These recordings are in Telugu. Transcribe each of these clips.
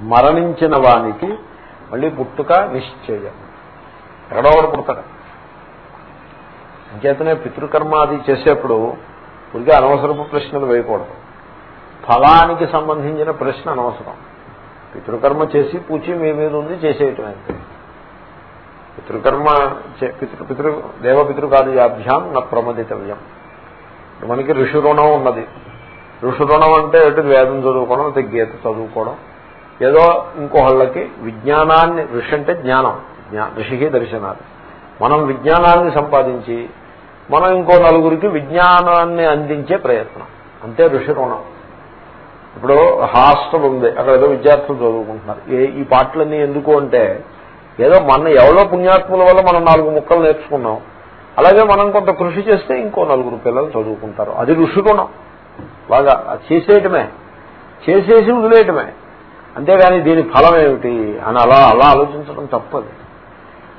మరణించిన వానికి మళ్ళీ పుట్టుక నిశ్చయం. ఎక్కడో ఒకటి పుడతాడు. అంచేతనే పితృకర్మ అది చేసేప్పుడు ఉడికి అనవసరపు ప్రశ్నలు వేయకూడదు. ఫలానికి సంబంధించిన ప్రశ్న అనవసరం. పితృకర్మ చేసి పూచి మీ మీద ఉంది చేసేయటం అంతే పితృకర్మ పితృ పితృ దేవపితృకార్యాభ్యాం నా ప్రమదితవ్యం. మనకి ఋషి రుణం ఉన్నది. ఋషి రుణం అంటే ఎటు వేదం చదువుకోవడం లేకపోతే గీత చదువుకోవడం. ఏదో ఇంకోహళ్ళకి విజ్ఞానాన్ని ఋషి అంటే జ్ఞానం ఋషికి దర్శనాలు. మనం విజ్ఞానాన్ని సంపాదించి మనం ఇంకో నలుగురికి విజ్ఞానాన్ని అందించే ప్రయత్నం. అంతే ఋషి రుణం. ఇప్పుడు హాస్టల్ ఉంది అక్కడ ఏదో విద్యార్థులు చదువుకుంటున్నారు. ఏ ఈ పాటలన్నీ ఎందుకు అంటే ఏదో మన ఎవరో పుణ్యాత్ముల వల్ల మనం నాలుగు ముక్కలు నేర్చుకున్నాం. అలాగే మనం కొంత కృషి చేస్తే ఇంకో నలుగురు పిల్లలు చదువుకుంటారు. అది ఋషి రుణం. బాగా చేసేయటమే. చేసేసి వదిలేయటమే. అంతేగాని దీని ఫలం ఏమిటి అని అలా అలా ఆలోచించడం తప్పదు.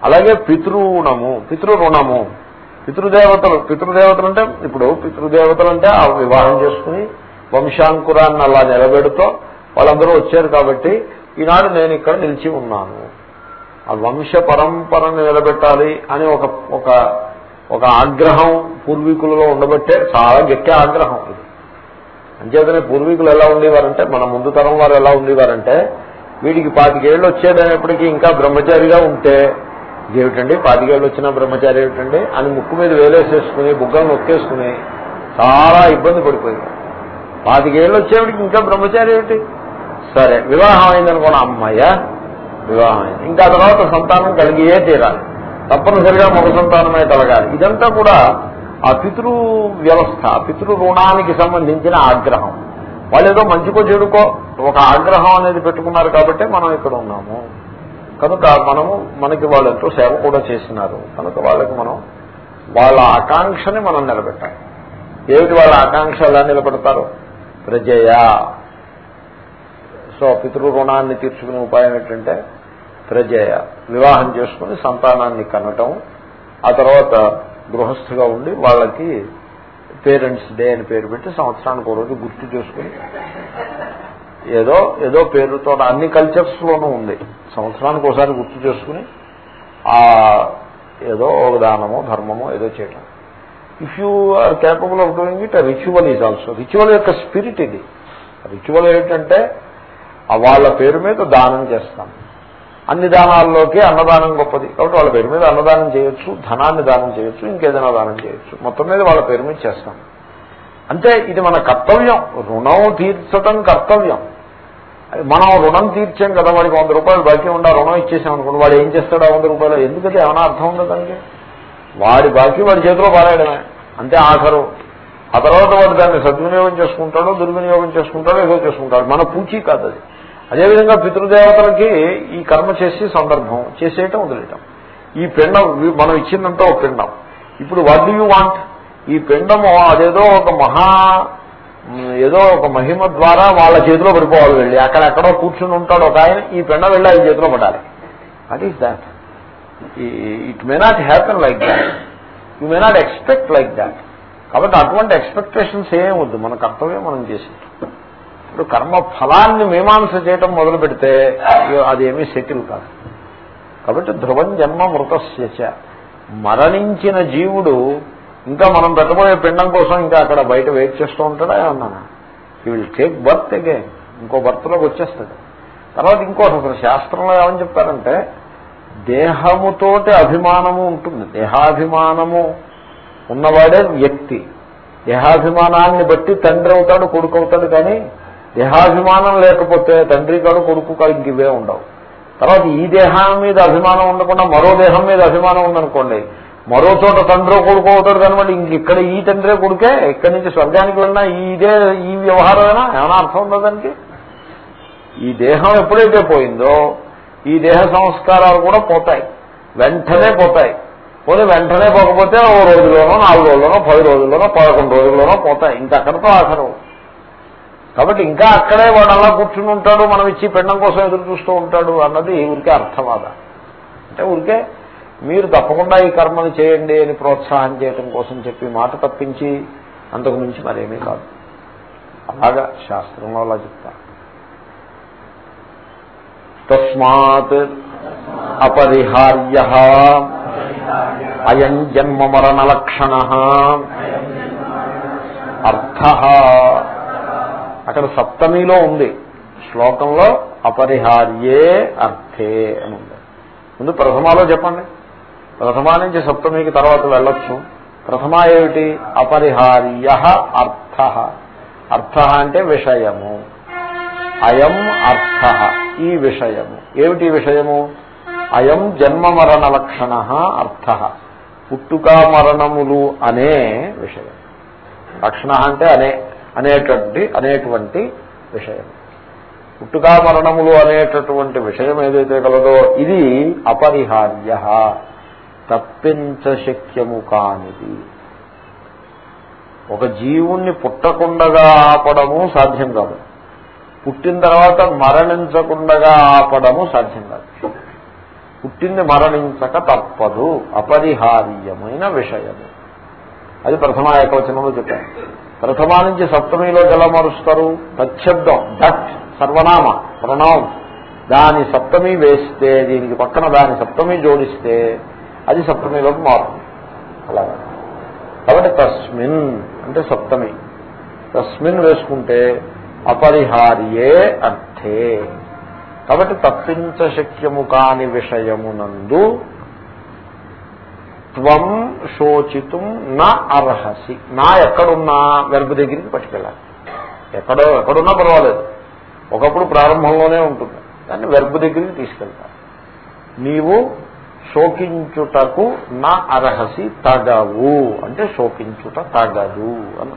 అలాగే పితృణము పితృరుణము పితృదేవతలు పితృదేవతలు అంటే ఇప్పుడు పితృదేవతలు అంటే ఆ వివాహం చేసుకుని వంశాంకురాన్ని అలా నిలబెడుతూ వాళ్ళందరూ వచ్చారు కాబట్టి ఈనాడు నేను ఇక్కడ నిలిచి ఉన్నాను. ఆ వంశ పరంపరను నిలబెట్టాలి అని ఒక ఒక ఒక ఆగ్రహం పూర్వీకులలో ఉండబట్టే చాలా గట్టి ఆగ్రహం ఇది. అంచేతనే పూర్వీకులు ఎలా ఉండేవారంటే మన ముందు తరం వారు ఎలా ఉండేవారంటే వీడికి పాతికేళ్ళు వచ్చేటప్పటికీ ఇంకా బ్రహ్మచారిగా ఉంటే ఏమిటండి పాతికేళ్ళు వచ్చిన బ్రహ్మచారి ఏమిటండి? అని ముక్కు మీద వేలేసేసుకుని బుగ్గలు నొక్కేసుకుని చాలా ఇబ్బంది పడిపోయింది పాతికేళ్ళు వచ్చేవాడికి ఇంకా బ్రహ్మచారి ఏమిటి? సరే వివాహం అయిందనుకోండి అమ్మాయ వివాహం అయింది. ఇంకా తర్వాత సంతానం కలిగియే తీరాలి. తప్పనిసరిగా మగ సంతానమే కలగాలి. ఇదంతా కూడా ఆ పితృ వ్యవస్థ పితృ రుణానికి సంబంధించిన ఆగ్రహం. వాళ్ళు ఏదో మంచికో చెడుకో ఒక ఆగ్రహం అనేది పెట్టుకున్నారు కాబట్టి మనం ఇక్కడ ఉన్నాము. కనుక మనము మనకి వాళ్ళు ఎంతో సేవ కూడా చేసినారు కనుక వాళ్ళకి మనం వాళ్ళ ఆకాంక్షని మనం నిలబెట్టాలి. ఏమిటి వాళ్ళ ఆకాంక్ష ఎలా నిలబెడతారు? ప్రజయ. సో పితృ రుణాన్ని తీర్చుకునే ఉపాయం ఏంటంటే ప్రజయ. వివాహం చేసుకుని సంతానాన్ని కనటం. ఆ తర్వాత గృహస్థుగా ఉండి వాళ్ళకి పేరెంట్స్ డే అని పేరు పెట్టి సంవత్సరానికి ఒక రోజు గుర్తు చేసుకుని ఏదో ఏదో పేరుతో అన్ని కల్చర్స్ లోనూ ఉంది. సంవత్సరానికి ఒకసారి గుర్తు చేసుకుని ఆ ఏదో ఒక దానమో ధర్మమో ఏదో చేయటం. If you are capable of doing it ritual is also ritual యొక్క స్పిరిట్ ఇది. రిచువల్ ఏంటంటే వాళ్ళ పేరు మీద దానం చేస్తాం. అన్ని దానాల్లోకి అన్నదానం గొప్పది. కాబట్టి వాళ్ళ పేరు మీద అన్నదానం చేయొచ్చు ధనాన్ని దానం చేయొచ్చు ఇంకేదైనా దానం చేయొచ్చు. మొత్తం మీద వాళ్ళ పేరు మీద చేస్తాం. అంటే ఇది మన కర్తవ్యం. రుణం తీర్చటం కర్తవ్యం. మనం రుణం తీర్చాం కదా వాడికి వంద రూపాయలు బాకీ ఉండా రుణం ఇచ్చేసాం అనుకోండి వాడు ఏం చేస్తాడు ఆ వంద రూపాయలు? ఎందుకంటే ఏమైనా అర్థం ఉండదు దానికి? వాడి బాకీ వాడి చేతిలో పారాయడమే. అంతే ఆఖరు. ఆ తర్వాత వాడు దాన్ని సద్వినియోగం చేసుకుంటాడో దుర్వినియోగం చేసుకుంటాడో ఏదో చేసుకుంటాడు. మన పూచీ కాదు అది. అదేవిధంగా పితృదేవతలకి ఈ కర్మ చేసి సందర్భం చేసేయటం వదిలేయటం. ఈ పిండం మనం ఇచ్చిందంటే ఒక పిండం. ఇప్పుడు వాట్ డూ యూ వాంట్ ఈ పిండము అదేదో ఒక మహా ఏదో ఒక మహిమ ద్వారా వాళ్ళ చేతిలో పడిపోవాలి వెళ్ళి. అక్కడెక్కడో కూర్చుని ఉంటాడు ఒక ఆయన ఈ పిండం వెళ్ళి ఆయన చేతిలో పడాలి. What is that it may not happen like that you may not expect like that కాబట్టి అటువంటి ఎక్స్పెక్టేషన్స్ ఏం వద్దు. మన కర్తవ్యం మనం చేసి ఇప్పుడు కర్మ ఫలాన్ని మీమాంస చేయటం మొదలు పెడితే అదేమీ సెటిల్ కాదు. కాబట్టి ధ్రువం జన్మ మృతస్యచ మరణించిన జీవుడు ఇంకా మనం పెట్టబోయే పిండం కోసం ఇంకా అక్కడ బయట వెయిట్ చేస్తూ ఉంటాడా ఏమన్నా ఈ విల్ టేక్ బర్త్ అగైన్ ఇంకో బర్త్లోకి వచ్చేస్తాడు. తర్వాత ఇంకోటి అసలు శాస్త్రంలో ఏమని చెప్తారంటే దేహముతోటి అభిమానము ఉంటుంది. దేహాభిమానము ఉన్నవాడే వ్యక్తి. దేహాభిమానాన్ని బట్టి తండ్రి అవుతాడు కొడుకు అవుతాడు కానీ దేహాభిమానం లేకపోతే తండ్రి కాడు కొడుకు కాడు ఇంక ఇవే ఉండవు. తర్వాత ఈ దేహం మీద అభిమానం ఉండకుండా మరో దేహం మీద అభిమానం ఉందనుకోండి మరో చోట తండ్రి కొడుకు అవుతాడు కనబడి ఇంక ఇక్కడ ఈ తండ్రే కొడుకే ఇక్కడి నుంచి స్వర్గానికి వెళ్ళినా ఇదే ఈ వ్యవహారమేనా? ఏమైనా అర్థం ఉందా దానికి? ఈ దేహం ఎప్పుడైతే పోయిందో ఈ దేహ సంస్కారాలు కూడా పోతాయి. వెంటనే పోతాయి. పోతే వెంటనే పోకపోతే ఓ రోజులోనో నాలుగు రోజుల్లోనో పది రోజుల్లోనో పదకొండు రోజుల్లోనో పోతాయి. ఇంక అక్కడితో ఆఖరు. కాబట్టి ఇంకా అక్కడే వాడు అలా కూర్చుని ఉంటాడు మనం ఇచ్చి పెండం కోసం ఎదురు చూస్తూ ఉంటాడు అన్నది ఊరికే అర్థమాద అంటే ఊరికే మీరు తప్పకుండా ఈ కర్మను చేయండి అని ప్రోత్సాహం చేయటం కోసం చెప్పి మాట తప్పించి అంతకు మించి మరేమీ కాదు. అలాగా శాస్త్రంలో అలా చెప్తారు. తస్మాత్ అపరిహార్య అయం జన్మ మరణ లక్షణ అర్థ అక్కడ సప్తమిలో ఉంది. శ్లోకంలో అపరిహార్యే అర్థే అని ఉంది. ముందు ప్రథమాలో చెప్పండి. ప్రథమా నుంచి సప్తమికి తర్వాత వెళ్ళొచ్చు. ప్రథమ ఏమిటి? అపరిహార్య అర్థ. అర్థ అంటే విషయము. అయం అర్థ. ఈ విషయము. ఏమిటి విషయము? అయం జన్మ మరణ లక్షణ అర్థ. పుట్టుక మరణములు అనే విషయం. లక్షణ అంటే అనే. అనేటువంటి అనేటువంటి విషయం. పుట్టుకా మరణములు అనేటటువంటి విషయం ఏదైతే కలదో ఇది అపరిహార్య. తప్పించశక్యము కానిది. ఒక జీవుణ్ణి పుట్టకుండగా ఆపడము సాధ్యం కాదు. పుట్టిన తర్వాత మరణించకుండగా ఆపడము సాధ్యం కాదు. పుట్టింది మరణించక తప్పదు. అపరిహార్యమైన విషయము. అది ప్రథమ ఏకవచనంలో చెప్పాను ప్రథమా నుంచి సప్తమిలో ఎలా మారుస్తారు? తచ్చబ్దం దట్ సర్వనామ ప్రణవం దాని సప్తమి వేస్తే దీనికి పక్కన దాని సప్తమి జోడిస్తే అది సప్తమిలోకి మారుతుంది. అలాగా కాబట్టి తస్మిన్ అంటే సప్తమి. తస్మిన్ వేసుకుంటే అపరిహార్యే అర్థే. కాబట్టి తప్పించశక్యము కాని విషయమునందు త్వం శోచితం నా అర్హసి. నా ఎక్కడున్నా వెర్బు దగ్గరికి పట్టుకెళ్ళాలి. ఎక్కడో ఎక్కడున్నా పర్వాలేదు. ఒకప్పుడు ప్రారంభంలోనే ఉంటుంది. దాన్ని వెర్బు దగ్గరికి తీసుకెళ్తా నీవు శోకించుటకు నా అర్హసి తగవు. అంటే శోకించుట తగదు అని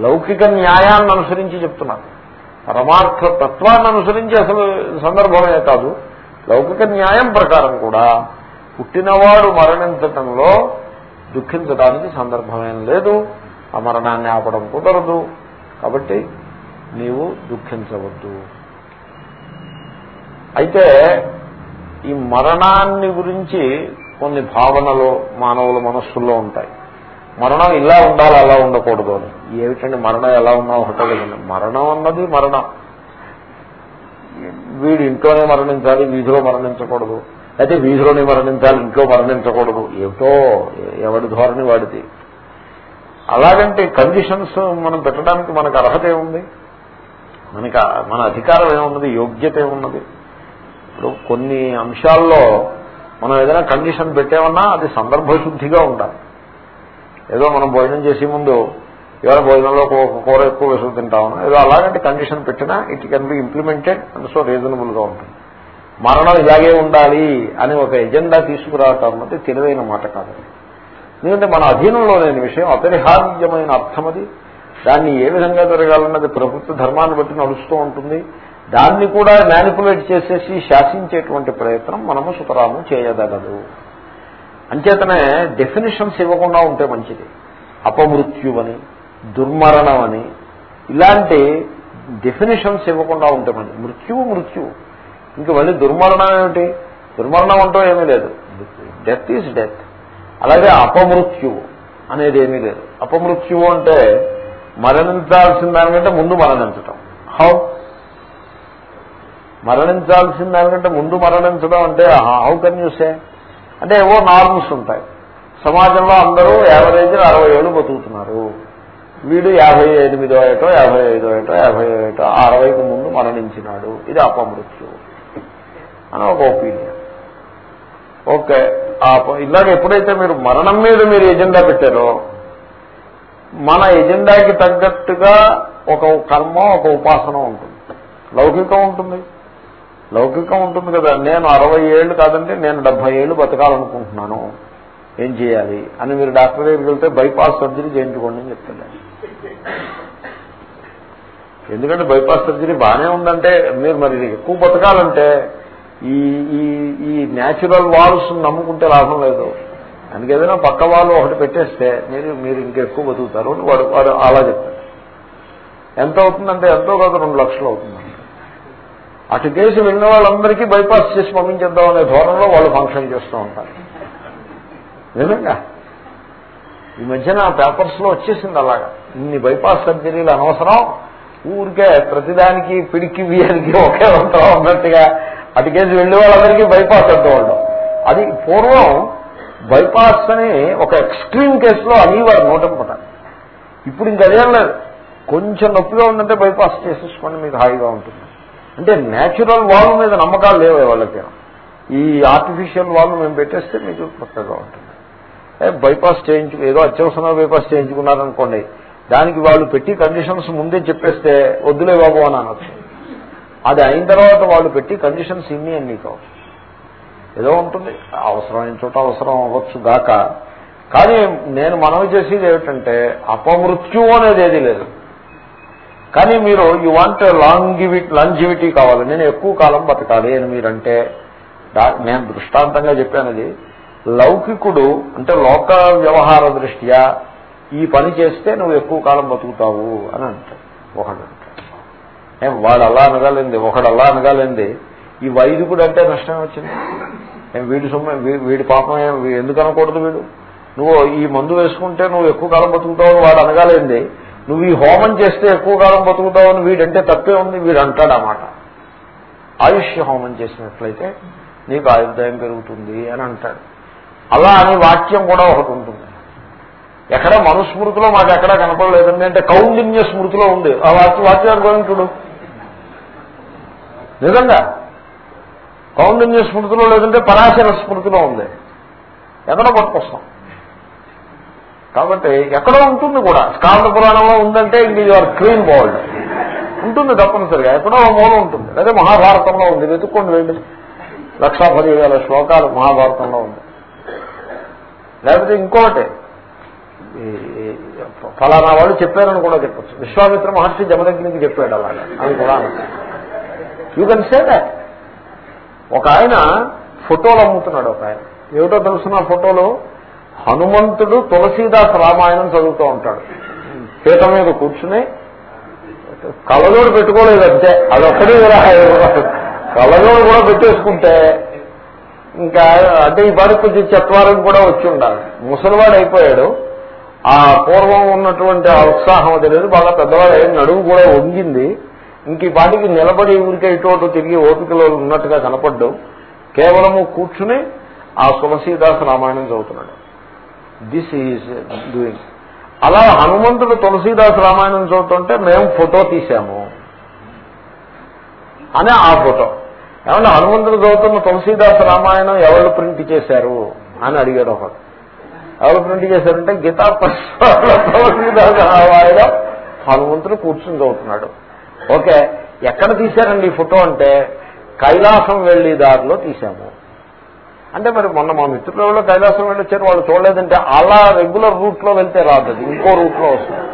లౌకిక న్యాయాన్ని అనుసరించి చెప్తున్నాను. పరమార్థ తత్వాన్ని అనుసరించి అసలు సందర్భమే కాదు. లౌకిక న్యాయం ప్రకారం కూడా పుట్టినవాడు మరణించటంలో దుఃఖించడానికి సందర్భమేం లేదు. ఆ మరణాన్ని ఆపడం కుదరదు. కాబట్టి నీవు దుఃఖించవద్దు. అయితే ఈ మరణాన్ని గురించి కొన్ని భావనలు మానవుల మనస్సుల్లో ఉంటాయి. మరణం ఇలా ఉండాలి అలా ఉండకూడదు అని. ఏమిటండి మరణం ఎలా ఉన్నా ఒకటే మరణం అన్నది మరణం. వీడి ఇంట్లోనే మరణించాలి వీధిలో మరణించకూడదు. అయితే వీధిలోనే మరణించాలి ఇంట్లో మరణించకూడదు. ఏమిటో ఎవడి ధోరణి వాడిది? అలాగంటే కండిషన్స్ మనం పెట్టడానికి మనకు అర్హత ఏముంది? మనకి మన అధికారం ఏమున్నది? యోగ్యత ఏమున్నది? ఇప్పుడు కొన్ని అంశాల్లో మనం ఏదైనా కండిషన్ పెట్టామన్నా అది సందర్భశుద్ధిగా ఉండాలి. ఏదో మనం భోజనం చేసే ముందు ఎవరైనా భోజనంలో కూర ఎక్కువ వేసుకు తింటామన్నా ఏదో అలాగంటే కండిషన్ పెట్టినా it can be implemented and so రీజనబుల్గా ఉంటుంది. మరణం ఇలాగే ఉండాలి అని ఒక ఎజెండా తీసుకురావటం అన్నది తెలివైన మాట కాదు. ఎందుకంటే మన అధీనంలో లేని విషయం అపరిహార్యమైన అర్థం అది. దాన్ని ఏ విధంగా జరగాలన్నది ప్రభుత్వ ధర్మాన్ని బట్టి నడుస్తూ ఉంటుంది. దాన్ని కూడా మ్యానిపులేట్ చేసేసి శాసించేటువంటి ప్రయత్నం మనము సుతరాము చేయదగదు. అంచేతనే డెఫినేషన్స్ ఇవ్వకుండా ఉంటే మంచిది. అపమృత్యువని దుర్మరణం అని ఇలాంటి డెఫినేషన్స్ ఇవ్వకుండా ఉంటే మంచిది. మృత్యువు మృత్యువు. ఇంక మళ్ళీ దుర్మరణం ఏమిటి? దుర్మరణం అంటూ ఏమీ లేదు. డెత్ ఈజ్ డెత్ అలాగే అపమృత్యువు అనేది ఏమీ లేదు. అపమృత్యువు అంటే మరణించాల్సిన దానికంటే ముందు మరణించటం. హౌ మరణించాల్సిన దానికంటే ముందు మరణించడం అంటే హౌ కెన్ యూ సే అంటే ఏవో నార్మ్స్ ఉంటాయి. సమాజంలో అందరూ యావరేజ్ అరవై ఏళ్ళు బతుకుతున్నారు. వీడు యాభై ఎనిమిదో ఏటో యాభై ఐదో ఏటో యాభై ఏటో అరవైకి ముందు మరణించినాడు. ఇది అపమృత్యువు. అని ఒక ఒపీనియన్ ఓకే ఇలాగ ఎప్పుడైతే మీరు మరణం మీద మీరు ఎజెండా పెట్టారో మన ఎజెండాకి తగ్గట్టుగా ఒక కర్మ ఒక ఉపాసన ఉంటుంది. లౌకికం ఉంటుంది. లౌకికం ఉంటుంది కదా. నేను అరవై ఏళ్ళు కాదంటే నేను డెబ్బై ఏళ్ళు బతకాలనుకుంటున్నాను. ఏం చేయాలి? అని మీరు డాక్టర్ దగ్గరికి వెళ్తే బైపాస్ సర్జరీ చేయించుకోండి అని చెప్తాను ఎందుకంటే బైపాస్ సర్జరీ బాగానే ఉందంటే మీరు మరి ఎక్కువ బతకాలంటే ఈ ఈ ఈ న్యాచురల్ వాల్స్ నమ్ముకుంటే లాభం లేదు. అందుకే ఏదైనా పక్క వాళ్ళు ఒకటి పెట్టేస్తే మీరు మీరు ఇంకెక్కువ బతుకుతారు వాడు వాడు అలా చెప్తారు ఎంత అవుతుందంటే ఎంతో కాదు రెండు లక్షలు అవుతుందండి అటు కేసు విన్న వాళ్ళందరికీ బైపాస్ చేసి పంపించేద్దాం అనే ధోరణిలో వాళ్ళు ఫంక్షన్ చేస్తూ ఉంటారు. నిజంగా? ఈ మధ్యన పేపర్స్లో వచ్చేసింది అలాగా. ఇన్ని బైపాస్ సర్జరీలు అనవసరం. ఊరికే ప్రతిదానికి పిడికి బియ్యానికి ఒకే ఉంటాం అన్నట్టుగా అటుకేసి వెళ్ళే వాళ్ళందరికీ బైపాస్ అంటూ అది పూర్వం బైపాస్ అని ఒక ఎక్స్ట్రీమ్ కేసులో అనేవారు నోటం పట్టాలి ఇప్పుడు ఇంకదేం లేదు. కొంచెం నొప్పిగా ఉందంటే బైపాస్ చేసేసుకోండి మీకు హాయిగా ఉంటుంది. అంటే నేచురల్ వాల్ మీద నమ్మకాలు లేవు వాళ్ళకి. ఈ ఆర్టిఫిషియల్ వాల్ మేము పెట్టేస్తే మీకు కొత్తగా ఉంటుంది. బైపాస్ చేయించు ఏదో అత్యవసరంగా బైపాస్ చేయించుకున్నారనుకోండి దానికి వాళ్ళు పెట్టి కండిషన్స్ ముందే చెప్పేస్తే వద్దులే బాబు అని అనొచ్చు. అది అయిన తర్వాత వాళ్ళు పెట్టి కండిషన్స్ ఇన్ని అన్ని కావు ఏదో ఉంటుంది. అవసరమైన చోట అవసరం అవ్వచ్చు గాక. కానీ నేను మనవి చేసేది ఏమిటంటే అపమృత్యు అనేది ఏది లేదు. కానీ మీరు యూ వాంట్ లాంగివిటీ లాంజివిటీ కావాలి. నేను ఎక్కువ కాలం బతకాలి అని మీరంటే నేను దృష్టాంతంగా చెప్పానది లౌకికుడు అంటే లోక వ్యవహార దృష్ట్యా ఈ పని చేస్తే నువ్వు ఎక్కువ కాలం బతుకుతావు అని అంటాడు. ఒకడు. వాడు అలా అనగాలింది ఒకడు అలా అనగాలింది. ఈ వైదికుడు అంటే నష్టం వచ్చింది. ఏం వీడి సొమ్మ వీడి పాపం ఎందుకు అనకూడదు వీడు? నువ్వు ఈ మందు వేసుకుంటే నువ్వు ఎక్కువ కాలం బతుకుతావు వాడు అనగాలింది. నువ్వు ఈ హోమం చేస్తే ఎక్కువ కాలం బతుకుతావు అని వీడంటే తప్పే ఉంది వీడు అంటాడు ఆయుష్య హోమం చేసినట్లయితే నీకు ఆయుర్దాయం పెరుగుతుంది అని అంటాడు. అలా అనే వాక్యం కూడా ఒకటి ఉంటుంది. ఎక్కడ మనుస్మృతిలో మాకు ఎక్కడా కనపడలేదండి. అంటే కౌండిన్య స్మృతిలో ఉంది. ఆ వాక్య వాక్యాన్ని చూడు నిజంగా కౌండిన్య స్మృతిలో లేదంటే పరాశర స్మృతిలో ఉంది. ఎక్కడ పట్టుకొస్తాం కాబట్టి ఎక్కడో ఉంటుంది కూడా. స్కాంత పురాణంలో ఉందంటే ఇంక యువర్ క్లీన్ బోల్డ్ ఉంటుంది తప్పనిసరిగా. ఎక్కడో మూలం ఉంటుంది. అదే మహాభారతంలో ఉంది. వెతుక్కోండి వెళ్ళి. లక్షా పదివేల శ్లోకాలు మహాభారతంలో ఉంది లేకపోతే ఇంకోటి ఫలానా వాళ్ళు చెప్పారని కూడా చెప్పచ్చు. విశ్వామిత్ర మహర్షి జమదగ్నికి చెప్పాడు అలాగా. అని కూడా. యూ కెన్ సే దాట్ ఒక ఆయన ఫోటోలు అమ్ముతున్నాడు ఒక ఆయన. ఏమిటో తెలుసిన ఫోటోలు? హనుమంతుడు తులసీదాస్ రామాయణం చదువుతూ ఉంటాడు. పీట మీద కూర్చుని కళ్ళజోడు పెట్టుకోలేదు అంతే. అదొక్కడే కళ్ళజోడు కూడా పెట్టేసుకుంటే ఇంకా అంటే ఈ పాటికి కొంచెం చత్వారం కూడా వచ్చి ఉండాలి. ముసలివాడు అయిపోయాడు. ఆ పూర్వం ఉన్నటువంటి ఆ ఉత్సాహం తెలియదు బాగా పెద్దవాడు. అయిన నడువు కూడా వంగింది. ఇంక ఈ పాటికి నిలబడి ఊరికే ఇటు తిరిగి ఓపికలో ఉన్నట్టుగా కనపడ్డు. కేవలము కూర్చుని ఆ తులసీదాస్ రామాయణం చదువుతున్నాడు. దిస్ ఈజ్ డూయింగ్ అలా హనుమంతుడు తులసీదాస్ రామాయణం చదువుతుంటే మేము ఫోటో తీసాము అని ఆ ఫోటో. ఏమంటే హనుమంతుడు చదువుతున్న తులసీదాస్ రామాయణం ఎవరు ప్రింట్ చేశారు అని అడిగాడు ఒకడు. ఎవరు ప్రింట్ చేశారంటే గీతా తులసీదాస్ రామాయణం. హనుమంతుడు కూర్చుని చదువుతున్నాడు. ఓకే ఎక్కడ తీశారండి ఈ ఫోటో అంటే కైలాసం వెళ్ళి దారిలో తీశాము. అంటే మరి మొన్న మా మిత్రులు ఎవరో కైలాసం వెళ్ళొచ్చారు వాళ్ళు చూడలేదంటే అలా రెగ్యులర్ రూట్లో వెళ్తే రాదు ఇంకో రూట్లో వస్తుంది.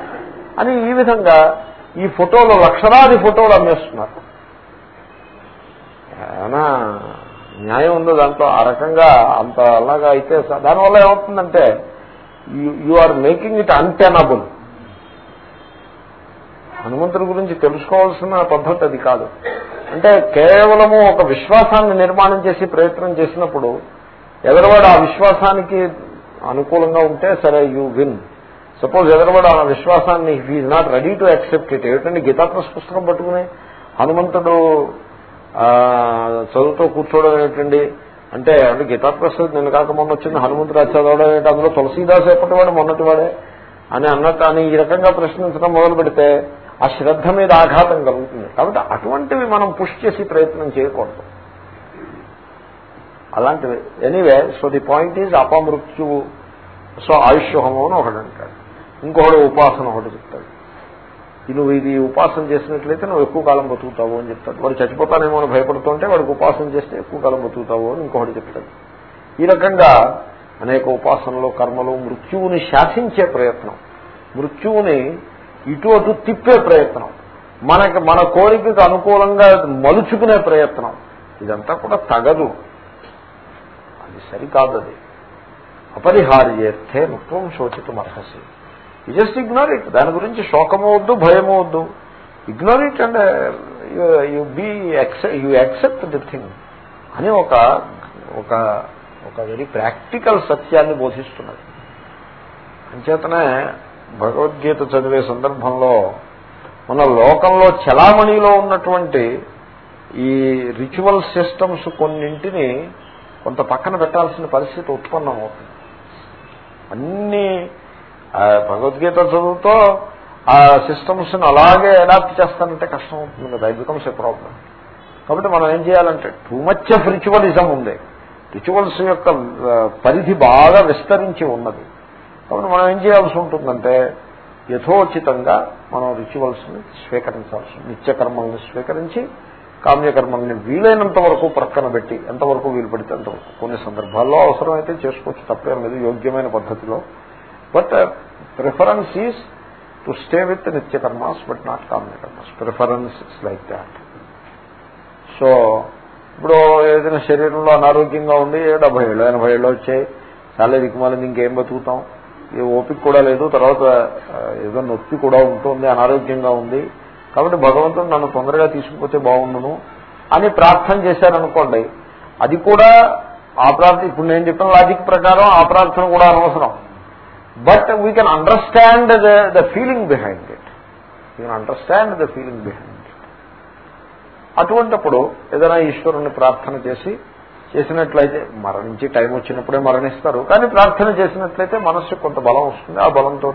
అని ఈ విధంగా ఈ ఫోటోలు లక్షలాది ఫోటోలు అమ్మేస్తున్నారు. ఏమైనా న్యాయం ఉందో దాంట్లో ఆ రకంగా అంత అలాగా అయితే దానివల్ల ఏమవుతుందంటే you are making it untenable హనుమంతుడి గురించి తెలుసుకోవాల్సిన పద్ధతి అది కాదు. అంటే కేవలము ఒక విశ్వాసాన్ని నిర్మాణం చేసి ప్రయత్నం చేసినప్పుడు ఎదరవాడు ఆ విశ్వాసానికి అనుకూలంగా ఉంటే సరే యూ విన్ సపోజ్ ఎదరవాడు ఆ విశ్వాసాన్ని he not ready to accept it ఏమిటండి గీతాప్రస్ పుస్తకం పట్టుకుని హనుమంతుడు చదువుతో కూర్చోవడం ఏమిటండి? అంటే అంటే గీతాప్రస్ నిన్న కాక మొన్న వచ్చింది హనుమంతుడు చదవడం ఏంటి అందులో తులసీదాస్ ఎప్పటివాడు? మొన్నటివాడే అని అన్నట్టు అని ఈ రకంగా ప్రశ్నించడం మొదలు పెడితే ఆ శ్రద్ధ మీద ఆఘాతం కలుగుతుంది. కాబట్టి అటువంటివి మనం పుష్ చేసి ప్రయత్నం చేయకూడదు. అలాంటివి. Anyway so the point is అపమృత్యువు so ఆయుష్యహోమం అని ఒకటి అంటాడు. ఇంకొకడు ఉపాసన ఒకటి చెప్తాడు. నువ్వు ఇది ఉపాసన చేసినట్లయితే నువ్వు ఎక్కువ కాలం బతుకుతావు అని చెప్తాడు. వాడు చచ్చిపోతానేమో అని భయపడుతుంటే వాడికి ఉపాసన చేస్తే ఎక్కువ కాలం బతుకుతావు అని ఇంకొకటి చెప్తాడు. ఈ రకంగా అనేక ఉపాసనలు కర్మలు మృత్యువుని శాసించే ప్రయత్నం. మృత్యువుని ఇటు అటు తిప్పే ప్రయత్నం. మనకి మన కోరికకు అనుకూలంగా మలుచుకునే ప్రయత్నం. ఇదంతా కూడా తగదు. అది సరికాదు అది అపరిహార్యేర్థే ముఖ్యం శోచితం అర్హసి యు జస్ట్ ఇగ్నోర్ ఇట్ దాని గురించి శోకము వద్దు భయము వద్దు. Ignore it and you be you accept the thing అని ఒక ఒక ఒక వెరీ ప్రాక్టికల్ సత్యాన్ని బోధిస్తున్నది. అంచేతనే భగవద్గీత చదివే సందర్భంలో మన లోకంలో చలామణిలో ఉన్నటువంటి ఈ రిచువల్ సిస్టమ్స్ కొన్నింటిని కొంత పక్కన పెట్టాల్సిన పరిస్థితి ఉత్పన్నం అవుతుంది అన్ని భగవద్గీత చదువుతో ఆ సిస్టమ్స్ అలాగే అడాప్ట్ చేస్తానంటే కష్టం అవుతుంది కదా ఐ బికమ్స్ ఏ ప్రాబ్లం కాబట్టి మనం ఏం చేయాలంటే టూ మచ్ ఆఫ్ రిచువలిజం ఉంది రిచువల్స్ యొక్క పరిధి బాగా విస్తరించి ఉన్నది. కాబట్టి మనం ఏం చేయాల్సి ఉంటుందంటే యథోచితంగా మనం రిచువల్స్ని స్వీకరించాల్సి నిత్యకర్మల్ని స్వీకరించి కామ్యకర్మల్ని వీలైనంత వరకు ప్రక్కన పెట్టి ఎంతవరకు వీలు పడితే అంతవరకు కొన్ని సందర్భాల్లో అవసరమైతే చేసుకోవచ్చు తప్పేం లేదు యోగ్యమైన పద్ధతిలో. But preference is to stay with నిత్యకర్మాస్ but not కామ్యకర్మాస్. Preference is like that so ఇప్పుడు ఏదైనా శరీరంలో అనారోగ్యంగా ఉంది డెబ్బై ఏళ్ళు ఎనభై ఏళ్ళు వచ్చాయి చాలా దిక్కుమాలింది ఇంకేం బతుకుతాం? ఏ ఓపిక కూడా లేదు. తర్వాత ఏదో నొప్పి కూడా ఉంటుంది అనారోగ్యంగా ఉంది. కాబట్టి భగవంతుడు నన్ను తొందరగా తీసుకుపోతే బాగుండును అని ప్రార్థన చేశారనుకోండి. అది కూడా ఆ ప్రార్థన ఇప్పుడు నేను చెప్పిన లాజిక్ ప్రకారం ఆ ప్రార్థన కూడా అనవసరం. But we can understand the feeling behind it. You can understand the feeling behind it. అటువంటిప్పుడు ఏదైనా ఈశ్వరుణ్ణి ప్రార్థన చేసి చేసినట్లయితే మరణించి టైం వచ్చినప్పుడే మరణిస్తారు. కానీ ప్రార్థన చేసినట్లయితే మనస్సు కొంత బలం వస్తుంది. ఆ బలంతో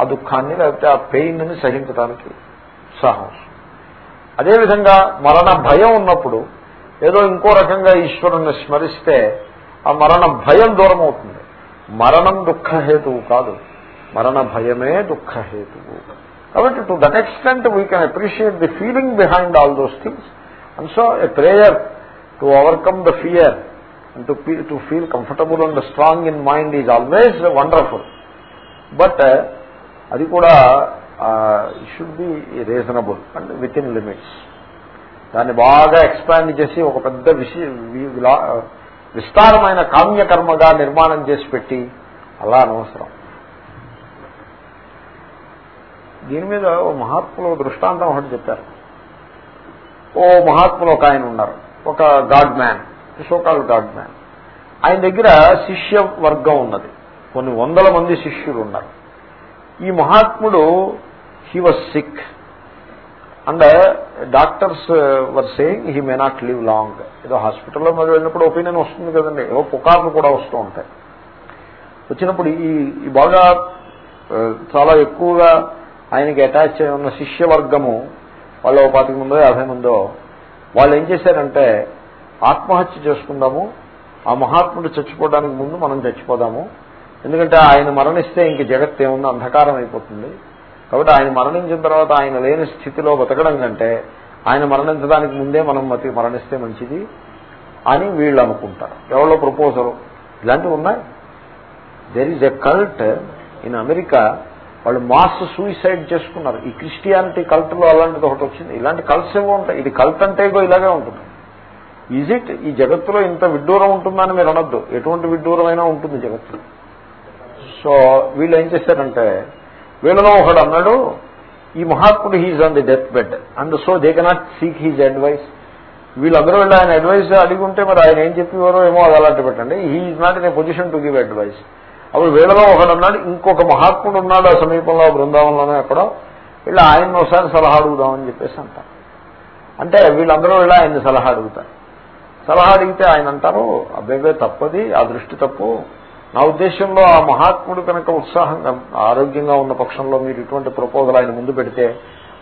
ఆ దుఃఖాన్ని లేకపోతే ఆ పెయిన్ సహించడానికి ఉత్సాహం వస్తుంది. అదేవిధంగా మరణ భయం ఉన్నప్పుడు ఏదో ఇంకో రకంగా ఈశ్వరుణ్ణి స్మరిస్తే ఆ మరణ భయం దూరం అవుతుంది. మరణం దుఃఖహేతువు కాదు. మరణ భయమే దుఃఖహేతువు కాబట్టి to that extent we can appreciate the feeling behind all those things and so a prayer to overcome the fear to to feel comfortable and strong in mind is always wonderful but అది కూడా should be reasonable and within limits దాన్ని బాగా ఎక్స్పాండ్ చేసి ఒక పెద్ద విస్తారమైన కామ్యకర్మగా నిర్మాణం చేసి పెట్టి అలా అనవసరం. దీని మీద ఓ మహాత్ములు దృష్టాంతం ఒకటి చెప్పారు. ఓ మహాత్ములు ఒక ఆయన ఉన్నారు. ఒక god man so called god man. ఆయన దగ్గర శిష్య వర్గం ఉన్నది. కొన్ని వందల మంది శిష్యులు ఉన్నారు. ఈ మహాత్ముడు he was sick and doctors were saying he may not live long ఏదో హాస్పిటల్లో మరి వెళ్ళినప్పుడు ఒపీనియన్ వస్తుంది కదండి. ఏవో పుకార్లు కూడా వస్తూ ఉంటాయి. వచ్చినప్పుడు ఈ బాగా uh, చాలా ఎక్కువగా ఆయనకి అటాచ్ అయి ఉన్న శిష్యవర్గము వాళ్ళు ఒక పాతిక ముందో యాభై ముందో వాళ్ళు ఏం చేశారంటే ఆత్మహత్య చేసుకుందాము ఆ మహాత్ముడు చచ్చిపోవడానికి ముందు మనం చచ్చిపోదాము ఎందుకంటే ఆయన మరణిస్తే ఇంక జగత్ ఏముంది అంధకారం అయిపోతుంది. కాబట్టి ఆయన మరణించిన తర్వాత ఆయన లేని స్థితిలో బతకడం కంటే ఆయన మరణించడానికి ముందే మనం మతి మరణిస్తే మంచిది అని వీళ్ళు అనుకుంటారు. ఎవరో ప్రపోజల్ ఇలాంటివి ఉన్నాయి? There is a cult in America వాళ్ళు మాస్ సూయిసైడ్ చేసుకున్నారు. ఈ క్రిస్టియానిటీ కల్ట్లో అలాంటిది ఒకటి వచ్చింది. ఇలాంటి కల్ట్స్ ఏవో ఉంటాయి. ఇది కల్ట్ అంటే ఇలాగే ఉంటుంది. ఈజ్ ఇట్ ఈ జగత్తులో ఇంత విడ్డూరం ఉంటుందని మీరు అనొద్దు. ఎటువంటి విడ్డూరమైనా ఉంటుంది జగత్తు సో వీళ్ళు ఏం చేశారంటే వీళ్ళలో ఒకడు అన్నాడు ఈ మహాత్ముడు he's on the death bed and so they cannot seek his advice వీళ్ళందరూ వెళ్ళి ఆయన అడ్వైస్ అడిగి ఉంటే మరి ఆయన ఏం చెప్పేవారో ఏమో అది అలాంటి పెట్టండి. He's not in a position to give advice అప్పుడు వీళ్ళలో ఒకడు అన్నాడు ఇంకొక మహాత్ముడు ఉన్నాడు ఆ సమీపంలో బృందావనంలోనే ఎక్కడో. వీళ్ళు ఆయన ఒకసారి సలహా అడుగుదామని చెప్పేసి అంటారు. అంటే వీళ్ళందరూ వెళ్ళి ఆయన్ని సలహా అడుగుతారు. సలహా అడిగితే ఆయన అంటారు అబ్బాయి తప్పది ఆ దృష్టి తప్పు. నా ఉద్దేశంలో ఆ మహాత్ముడు కనుక ఉత్సాహంగా ఆరోగ్యంగా ఉన్న పక్షంలో మీరు ఇటువంటి ప్రపోజల్ ఆయన ముందు పెడితే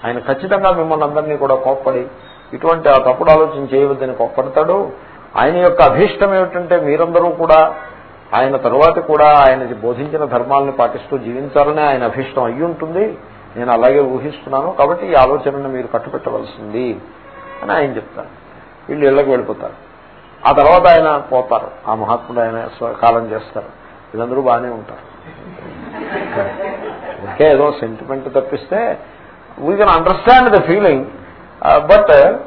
ఆయన ఖచ్చితంగా మిమ్మల్ని అందరినీ కూడా కోప్పడి ఇటువంటి ఆ తప్పుడు ఆలోచన చేయవద్దని కోప్పడతాడు. ఆయన యొక్క అభీష్టం ఏమిటంటే మీరందరూ కూడా ఆయన తరువాత కూడా ఆయన బోధించిన ధర్మాలను పాటిస్తూ జీవించాలని ఆయన అభీష్టం అయ్యి ఉంటుంది. నేను అలాగే ఊహిస్తున్నాను. కాబట్టి ఈ ఆలోచనను మీరు కట్టుపెట్టవలసింది అని ఆయన చెప్తారు. వీళ్ళు ఇళ్ళకు వెళ్ళిపోతారు. ఆ తర్వాత ఆయన పోతారు. ఆ మహాత్ముడు ఆయన కాలం చేస్తారు. వీళ్ళందరూ బాగానే ఉంటారు. ఓకే ఏదో సెంటిమెంట్ తప్పిస్తే we can understand the feeling but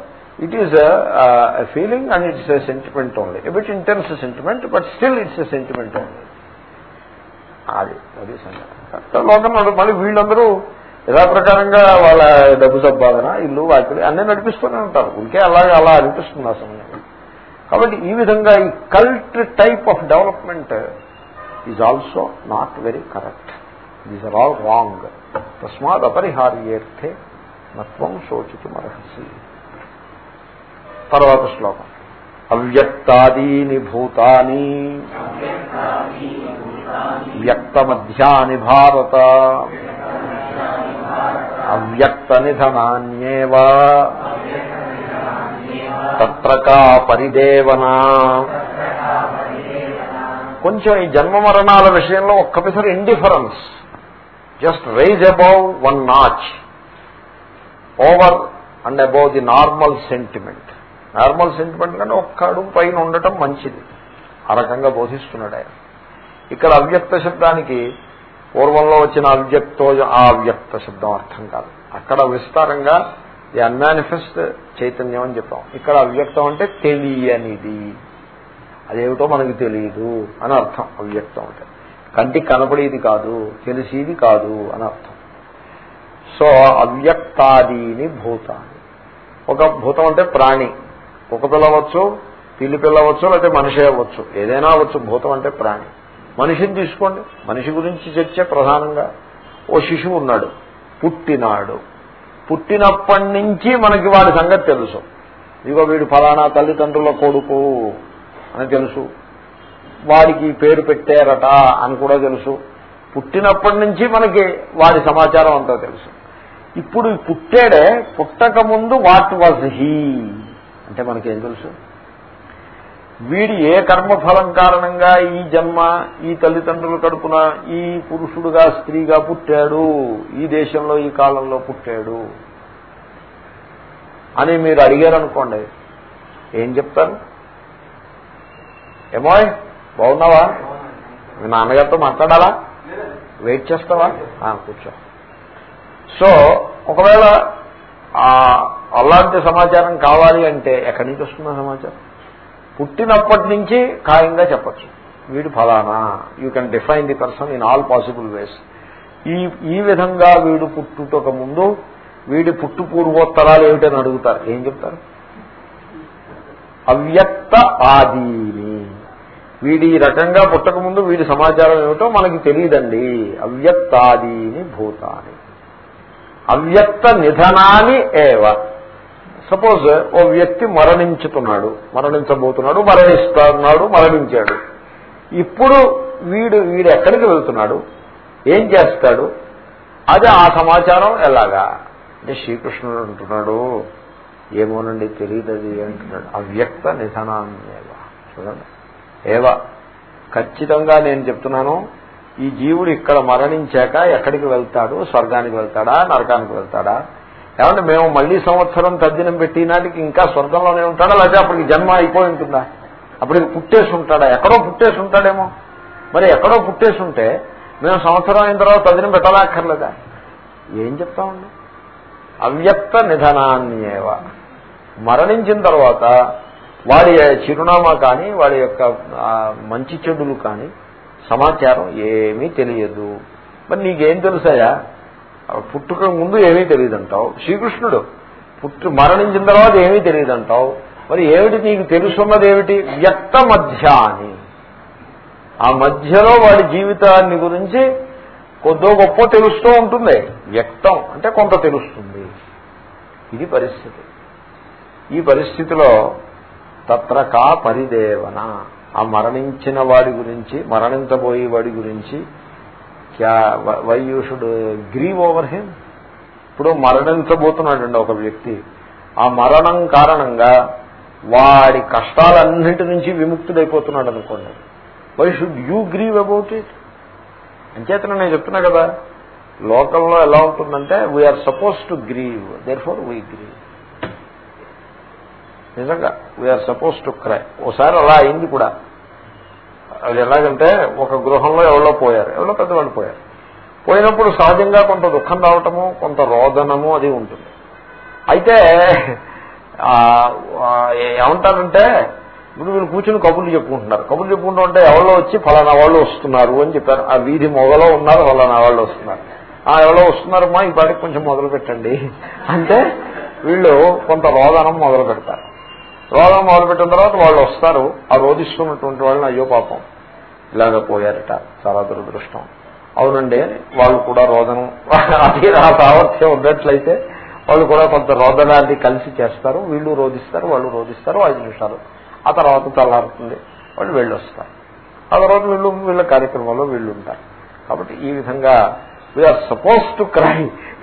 it is a feeling and it's sentiment only a bit intense sentiment but still it's sentiment only అది అది సంగతి. మళ్ళీ వీళ్ళందరూ యథాప్రకారంగా వాళ్ళ డబ్బు సంపాదన ఇల్లు వాకిలి అన్నీ నడిపిస్తూనే ఉంటారు. ఇంకే అలాగే అలా అనిపిస్తుంది ఆ కాబట్టి ఈ విధంగా ఈ cult type of development is also not very correct. These are all wrong తస్మాత్ అపరిహార్యేర్థే నత్వం శోచితుమర్హసి. తర్వాత శ్లోకం. అవ్యక్తాదీని భూతాని. వ్యక్తమధ్యాని భారత. అవ్యక్త నిధనాన్యేవా తత్రకా పరిదేవనా. కొంచెం ఈ జన్మ మరణాల విషయంలో ఒక్కపిసరి indifference just rise above one notch over and above the normal sentiment normal sentiment కంటే ఒక్క అడుగు పైన ఉండటం మంచిది. ఆ రకంగా బోధిస్తున్నాడు ఆయన. ఇక్కడ అవ్యక్త శబ్దానికి పూర్వంలో వచ్చిన అవ్యక్తో ఆ అవ్యక్త శబ్దం అర్థం కాదు. అక్కడ విస్తారంగా ది అన్మానిఫెస్ట్ చైతన్యం అని చెప్పాం. ఇక్కడ అవ్యక్తం అంటే తెలియనిది. అదేమిటో మనకి తెలియదు అని అర్థం. అవ్యక్తం అంటే కంటికి కనపడేది కాదు తెలిసేది కాదు అని అర్థం. సో అవ్యక్తాదీని భూతాన్ని. ఒక భూతం అంటే ప్రాణి. కుక్క పిల్లవచ్చు పిల్లి పిల్లవచ్చు లేకపోతే మనిషి అవ్వచ్చు. ఏదైనా అవ్వచ్చు భూతం అంటే ప్రాణి. మనిషిని తీసుకోండి. మనిషి గురించి చర్చ ప్రధానంగా. ఓ శిశువు ఉన్నాడు. పుట్టినాడు. పుట్టినప్పటి నుంచి మనకి వాడి సంగతి తెలుసు. ఇదిగో వీడు ఫలానా తల్లిదండ్రుల కొడుకు అని తెలుసు. వాడికి పేరు పెట్టారట అని కూడా తెలుసు. పుట్టినప్పటి నుంచి మనకి వాడి సమాచారం అంతా తెలుసు. ఇప్పుడు పుట్టాడే పుట్టక ముందు వాట్ వాజ్ హీ? అంటే మనకేం తెలుసు? వీడి ఏ కర్మఫలం కారణంగా ఈ జన్మ ఈ తల్లిదండ్రుల కడుపున ఈ పురుషుడుగా స్త్రీగా పుట్టాడు? ఈ దేశంలో ఈ కాలంలో పుట్టాడు? అని మీరు అడిగారనుకోండి ఏం చెప్తారు? ఏమోయ్ బాగున్నావా? మీ నాన్నగారితో మాట్లాడాలా? వెయిట్ చేస్తావా? కూర్చో. సో ఒకవేళ అలాంటి సమాచారం కావాలి అంటే ఎక్కడి నుంచి వస్తున్న సమాచారం? పుట్టినప్పటి నుంచి ఖాయంగా చెప్పచ్చు. వీడు ఫలానా? You can define the person in all possible ways ఈ ఈ విధంగా వీడు పుట్టుటక ముందు వీడి పుట్టు పూర్వోత్తరాలు ఏమిటని అడుగుతారు. ఏం చెప్తారు? అవ్యక్త ఆదీని. వీడి ఈ రకంగా పుట్టక ముందు వీడి సమాచారం ఏమిటో మనకి తెలియదండి. అవ్యక్తాదీని భూతాని. అవ్యక్త నిధనాన్ని ఏవ. సపోజ్ ఓ వ్యక్తి మరణించుతున్నాడు మరణించబోతున్నాడు మరణిస్తున్నాడు మరణించాడు. ఇప్పుడు వీడు వీడు ఎక్కడికి వెళ్తున్నాడు? ఏం చేస్తాడు? అది ఆ సమాచారం ఎలాగా? అంటే శ్రీకృష్ణుడు అంటున్నాడు ఏమోనండి తెలియదు అది అంటున్నాడు. అవ్యక్త నిధనాన్ని నిధనాన్నేవ చూడండి. ఏవా. ఖచ్చితంగా నేను చెప్తున్నాను ఈ జీవుడు ఇక్కడ మరణించాక ఎక్కడికి వెళ్తాడు? స్వర్గానికి వెళ్తాడా? నరకానికి వెళ్తాడా? ఏమంటే మేము మళ్ళీ సంవత్సరం తద్దినం పెట్టి నాటికి ఇంకా స్వర్గంలోనే ఉంటాడా? లేకపోతే అప్పటికి జన్మ అయిపోయి ఉంటుందా? అప్పటికి పుట్టేసి ఉంటాడా? ఎక్కడో పుట్టేసి ఉంటాడేమో. మరి ఎక్కడో పుట్టేసి ఉంటే మేము సంవత్సరం అయిన తర్వాత తదినం పెట్టాలక్కర్లేదా? ఏం చెప్తామండి? అవ్యక్త నిధనాన్నేవ మరణించిన తర్వాత వాడి చిరునామా కానీ వాడి యొక్క మంచి చెడులు కానీ సమాచారం ఏమీ తెలియదు. మరి నీకేం తెలుసాయా? పుట్టుక ముందు ఏమీ తెలియదంటావు. శ్రీకృష్ణుడు పుట్టు మరణించిన తర్వాత ఏమీ తెలియదంటావు. మరి ఏమిటి నీకు తెలుసున్నది ఏమిటి వ్యక్త మధ్యాని ఆ మధ్యలో వాడి జీవితాన్ని గురించి కొద్దో గొప్ప తెలుస్తూ ఉంటుంది. వ్యక్తం అంటే కొంత తెలుస్తుంది. ఇది పరిస్థితి. ఈ పరిస్థితిలో తత్ర కా పరిదేవన? ఆ మరణించిన వాడి గురించి మరణించబోయే వాడి గురించి why you should grieve over him? ఇప్పుడు మరణించబోతున్నాడండి ఒక వ్యక్తి. ఆ మరణం కారణంగా వాడి కష్టాలన్నింటి నుంచి విముక్తుడైపోతున్నాడు అనుకోండి. Why should you grieve about it? అంచేతన నేను చెప్తున్నా కదా లోకంలో ఎలా ఉంటుందంటే we are supposed to grieve therefore we grieve నిజంగా we are supposed to cry ఓసారి అలా అయింది కూడా. అది ఎలాగంటే ఒక గృహంలో ఎవరో పోయారు. ఎవరో పెద్దవాళ్ళు పోయారు. పోయినప్పుడు సహజంగా కొంత దుఃఖం రావటము కొంత రోదనము అది ఉంటుంది. అయితే ఏమంటారంటే ఇప్పుడు వీళ్ళు కూర్చుని కబుర్లు చెప్పుకుంటున్నారు. కబుర్లు చెప్పుకుంటూ ఉంటే ఎవరో వచ్చి ఫలానా వాళ్ళు వస్తున్నారు అని చెప్పారు. ఆ వీధి మొగలో ఉన్నారు ఫలానా వాళ్ళు వస్తున్నారు. ఆ ఎవరో వస్తున్నారమ్మా ఈ పాటికి కొంచెం మొదలు పెట్టండి అంటే వీళ్ళు కొంత రోదనం మొదలు పెడతారు రోదనం మొదలుపెట్టిన తర్వాత వాళ్ళు వస్తారు. ఆ రోధిస్తున్నటువంటి వాళ్ళని అయ్యో పాపం ఇలాగ పోయారట చాలా దురదృష్టం. అవునండి వాళ్ళు కూడా రోదనం అది ఆ సామర్థ్యం ఉన్నట్లయితే వాళ్ళు కూడా కొంత రోదనాన్ని కలిసి చేస్తారు. వీళ్ళు రోధిస్తారు వాళ్ళు రోధిస్తారు ఐదు నిమిషాలు ఆ తర్వాత తెల్లారుతుంది వాళ్ళు వెళ్ళొస్తారు. ఆ తర్వాత వీళ్ళు వీళ్ళ కార్యక్రమంలో వీళ్ళు ఉంటారు. కాబట్టి ఈ విధంగా వీఆర్ సపోజ్ టు క్రై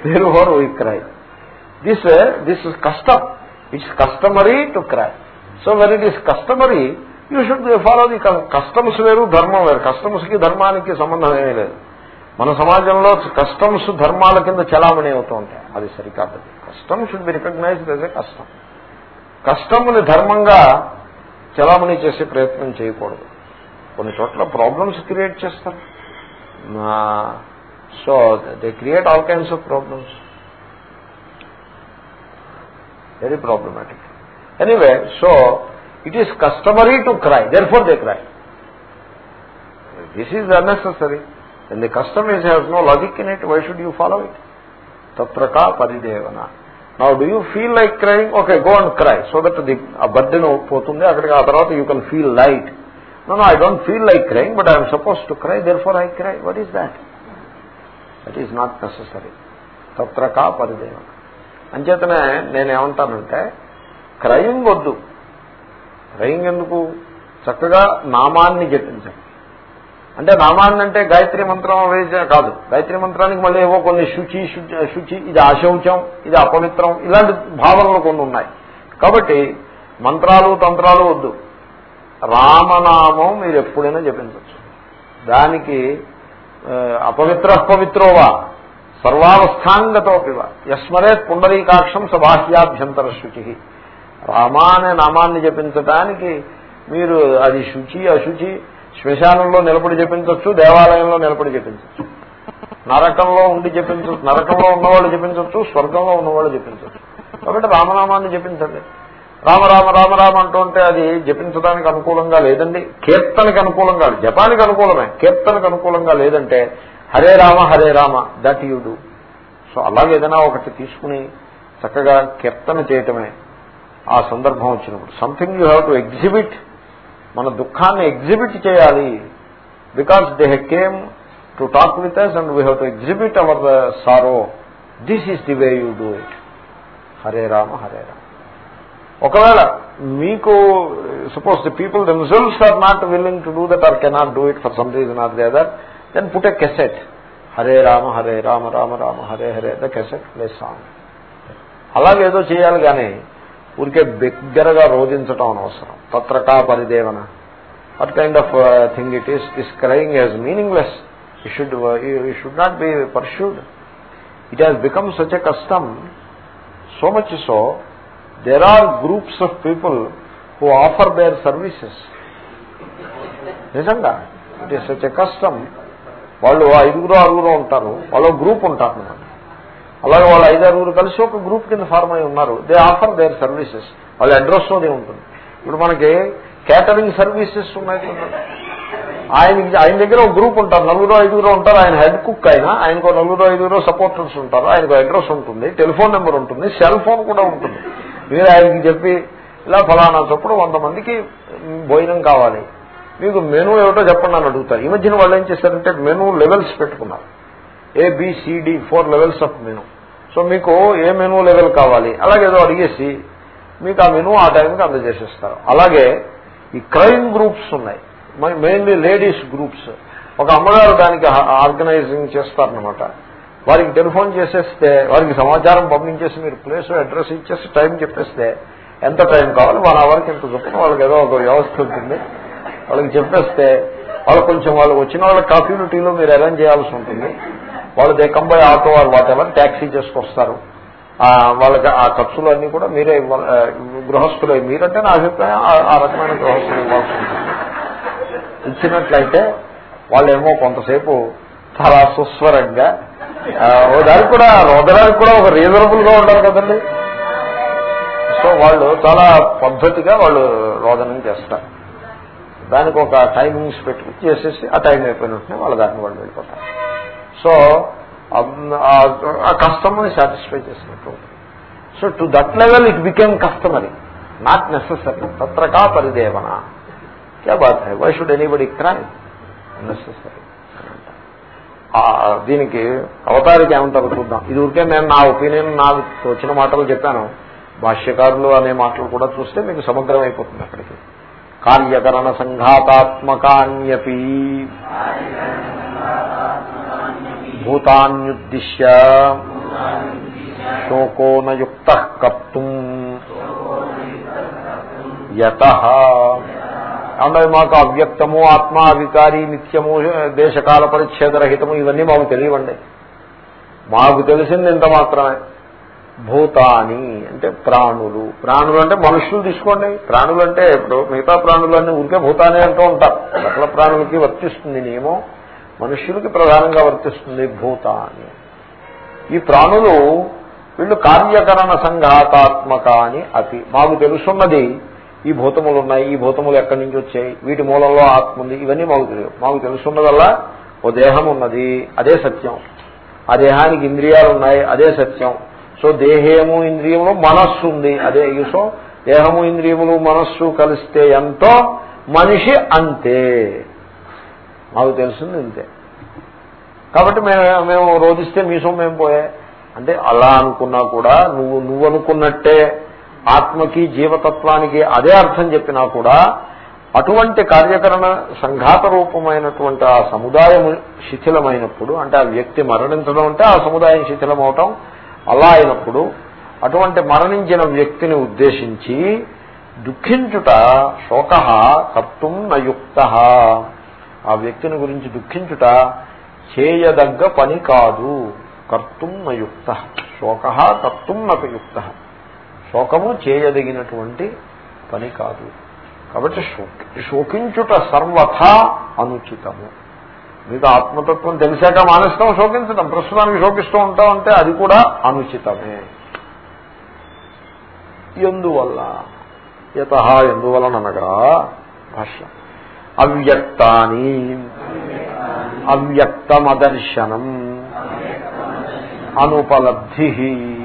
వేరు హోర్ వీ క్రై దిస్ దిస్ కష్టం it's customary to cry so when it is customary you should follow the customs వేరు ధర్మం వేరు. కస్టమ్స్కి ధర్మానికి సంబంధం ఏమీ లేదు. మన సమాజంలో కస్టమ్స్ ధర్మాల కింద చలామణి అవుతూ ఉంటాయి. అది సరికాదు custom should be recognized as a కష్టం కష్టముని ధర్మంగా చలామణి చేసే ప్రయత్నం చేయకూడదు. కొన్ని చోట్ల ప్రాబ్లమ్స్ క్రియేట్ చేస్తారు. So they create all kinds of problems Very problematic anyway so it is customary to cry therefore they cry this is unnecessary When the custom is, has no logic in it, why should you follow it? Tatraka paridevana. Now, do you feel like crying? Okay, go and cry. So that the a burden పోతుంది అక్కడికి ఆ తర్వాత you can feel light. No, no, I don't feel like crying, but I am supposed to cry, therefore I cry. What is that? That is not necessary. తత్రకా పరిదేవన అంచేతనే నేనేమంటానంటే క్రయింగ్ వద్దు క్రయింగ్ ఎందుకు చక్కగా నామాన్ని జపించండి. అంటే నామాన్ని అంటే గాయత్రి మంత్రం వేసే కాదు. గాయత్రి మంత్రానికి మళ్ళీ ఏవో కొన్ని శుచి శుచి ఇది అశౌచం ఇది అపవిత్రం ఇలాంటి భావనలు కొన్ని ఉన్నాయి. కాబట్టి మంత్రాలు తంత్రాలు వద్దు. రామనామం మీరు ఎప్పుడైనా జపించవచ్చు. దానికి అపవిత్ర అపవిత్రోవా? సర్వావస్థాంగతోపివ యస్మరే పుండరీకాక్షం సబాహ్యాభ్యంతర శుచి రామా అనే నామాన్ని జపించటానికి మీరు అది శుచి అశుచి శ్మశానంలో నిలబడి జపించవచ్చు దేవాలయంలో నిలబడి జపించవచ్చు నరకంలో ఉండి చెప్పించవచ్చు నరకంలో ఉన్నవాళ్ళు జపించవచ్చు స్వర్గంలో ఉన్నవాళ్ళు చెప్పించవచ్చు కాబట్టి రామనామాన్ని జపించండి. రామ రామ రామ రామ అంటుంటే అది జపించడానికి అనుకూలంగా లేదండి. కీర్తనకి అనుకూలంగా జపానికి అనుకూలమే. కీర్తనకు అనుకూలంగా లేదంటే Hare Rama Hare Rama that you do so అలాగే ఏదైనా ఒకటి తీసుకుని చక్కగా కీర్తన చేయటమే ఆ సందర్భం వచ్చినప్పుడు. Something you have to exhibit మన దుఃఖాన్ని ఎగ్జిబిట్ చేయాలి. Because they came to talk with us and we have to exhibit our sorrow this is the way you do it Hare Rama Hare Rama ఒకవేళ మీకు suppose the people themselves are not willing to do that or cannot do it for some reason or they that then put a cassette Hare Rama Hare Rama Rama Rama Hare Hare the cassette play song అలాగేదో చేయాలి కానీ ఊరికే బిగ్గరగా రోధించటం అనవసరం. తత్రకా పరిదేవన. What kind of thing it is this crying as meaningless you should you should not be pursued it has become such a custom so much so there are groups of people who offer their services నిజంగా it is such a custom వాళ్ళు ఐదుగురు ఆరుగురు ఉంటారు వాళ్ళు గ్రూప్ ఉంటారు అన్నమాట అలాగే వాళ్ళు ఐదారుగురు కలిసి ఒక గ్రూప్ కింద ఫార్మ్ అయి ఉన్నారు. దే ఆఫర్ దేర్ సర్వీసెస్ వాళ్ళ అడ్రస్ అది ఉంటుంది. ఇప్పుడు మనకి కేటరింగ్ సర్వీసెస్ ఉన్నాయి ఆయన ఆయన దగ్గర ఒక గ్రూప్ ఉంటారు. నలుగురు ఐదుగురు ఉంటారు. ఆయన హెడ్ కుక్ అయినా ఆయనకు నలుగురు ఐదుగురు సపోర్టర్స్ ఉంటారు. ఆయనకు అడ్రస్ ఉంటుంది టెలిఫోన్ నెంబర్ ఉంటుంది సెల్ ఫోన్ కూడా ఉంటుంది. మీరు ఆయనకి చెప్పి ఇలా ఫలానా చప్పుడు వంద మందికి భోజనం కావాలి. మీకు మెనూ ఏమిటో చెప్పండి అని అడుగుతారు. ఈ మధ్యన వాళ్ళు ఏం చేశారంటే మెనూ లెవెల్స్ పెట్టుకున్నారు. ABCD four levels of menu so మీకు ఏ మెనూ లెవెల్ కావాలి? అలాగే ఏదో అడిగేసి మీకు ఆ మెనూ ఆ టైంకి అందజేసేస్తారు. అలాగే ఈ క్రైమ్ గ్రూప్స్ ఉన్నాయి. మెయిన్లీ లేడీస్ గ్రూప్స్ ఒక అమ్మగారు దానికి ఆర్గనైజింగ్ చేస్తారనమాట వారికి టెలిఫోన్ చేసేస్తే వారికి సమాచారం పంపించేసి మీరు ప్లేస్ అడ్రస్ ఇచ్చేసి టైం చెప్పేస్తే ఎంత టైం కావాలి? వన్ అవర్కి ఎంత చెప్పిన వాళ్ళకి ఏదో ఒక వ్యవస్థ ఉంటుంది. వాళ్ళకి చెప్పేస్తే వాళ్ళు కొంచెం వాళ్ళు వచ్చిన వాళ్ళ కాఫీలు టీలో మీరు అరేంజ్ చేయాల్సి ఉంటుంది. వాళ్ళు దే కంబై ఆటో వాళ్ళు వాట్ ట్యాక్సీ చేసుకొస్తారు. వాళ్ళకి ఆ ఖర్చులు అన్నీ కూడా మీరే గృహస్థులే. మీరంటే నా అభిప్రాయం ఆ రకమైన గృహస్థులు ఇవ్వాల్సి ఉంటుంది. ఇచ్చినట్లయితే వాళ్ళేమో కొంతసేపు చాలా సుస్వరంగా దానికి కూడా రోదడానికి కూడా ఒక రీజనబుల్గా ఉంటారు కదండి. సో వాళ్ళు చాలా పద్ధతిగా వాళ్ళు రోదనం చేస్తారు. దానికి ఒక టైమింగ్స్ పెట్టి చేసేసి ఆ టైం అయిపోయిన వాళ్ళ దాన్ని వాళ్ళు వెళ్ళిపోతారు. సో ఆ కస్టమర్ని సాటిస్ఫై చేసినట్టు. So to that level it became customary not necessary తత్రకా పరిదేవన. క్యా బాత్ high? Why should anybody cry necessary దీనికి అవతారికి ఏమంటారు చూద్దాం. ఇది ఊరికే నేను నా ఒపీనియన్ నాకు వచ్చిన మాటలు చెప్పాను. భాష్యకారులు అనే మాటలు కూడా చూస్తే మీకు సమగ్రమైపోతుంది అక్కడికి. కార్యకరణ సంఘాతాత్మకాన్యపి భూతాన్యుద్దిశ్య శోకోనయుక్త కర్తుం యత. అంటే మాకు అవ్యక్తము ఆత్మ అధికారి నిత్యము దేశకాల పరిచ్ఛేదరహితము ఇవన్నీ మాకు తెలియవండి. మాకు తెలిసింది ఇంత మాత్రమే. భూతాని అంటే ప్రాణులు. ప్రాణులు అంటే మనుషులు తీసుకోండి. ప్రాణులు అంటే ఇప్పుడు మిగతా ప్రాణులన్నీ ఊరికే భూతానే అంటూ ఉంటారు. సకల ప్రాణులకి వర్తిస్తుంది నియమం. మనుష్యులకి ప్రధానంగా వర్తిస్తుంది భూతాని. ఈ ప్రాణులు వీళ్ళు కార్యకరణ సంఘాతాత్మక అని అతి. మాకు తెలుసున్నది ఈ భూతములు ఉన్నాయి ఈ భూతములు ఎక్కడి నుంచి వచ్చాయి వీటి మూలంలో ఆత్మ ఉంది ఇవన్నీ మాకు తెలియదు మాకు తెలుసున్నదల్లా ఓ దేహం ఉన్నది అదే సత్యం. ఆ దేహానికి ఇంద్రియాలు ఉన్నాయి అదే సత్యం. సో దేహము ఇంద్రియములు మనస్సు ఉంది. అదే సో దేహము ఇంద్రియములు మనస్సు కలిస్తే ఎంతో మనిషి అంతే. మాకు తెలిసింది ఇంతే కాబట్టి మేము మేము రోధిస్తే మీ సొమ్మేం పోయే? అంటే అలా అనుకున్నా కూడా నువ్వు నువ్వు అనుకున్నట్టే ఆత్మకి జీవతత్వానికి అదే అర్థం చెప్పినా కూడా అటువంటి కార్యకరణ సంఘాత రూపమైనటువంటి ఆ సముదాయం శిథిలమైనప్పుడు అంటే ఆ వ్యక్తి మరణించడం అంటే ఆ సముదాయం శిథిలమవటం అలా అయినప్పుడు అటువంటి మరణించిన వ్యక్తిని ఉద్దేశించి దుఃఖించుట శోక కర్తుం నయుక్త ఆ వ్యక్తిని గురించి దుఃఖించుట చేయదగ్గ పని కాదు. కర్తుం నయుక్త శోక కర్తుం నయుక్త శోకము చేయదగినటువంటి పని కాదు. కాబట్టి శోకించుట సర్వథా అనుచితము. మీకు ఆత్మతత్వం తెలిసాక మానేస్తాం శోకించడం. ప్రస్తుతానికి శోకిస్తూ ఉంటాం అంటే అది కూడా అనుచితమే. ఎందువల్ల? యత ఎందువలనగా భాష్యం. అవ్యక్తాని. అవ్యక్తమదర్శనం. అనుపలబ్ధి.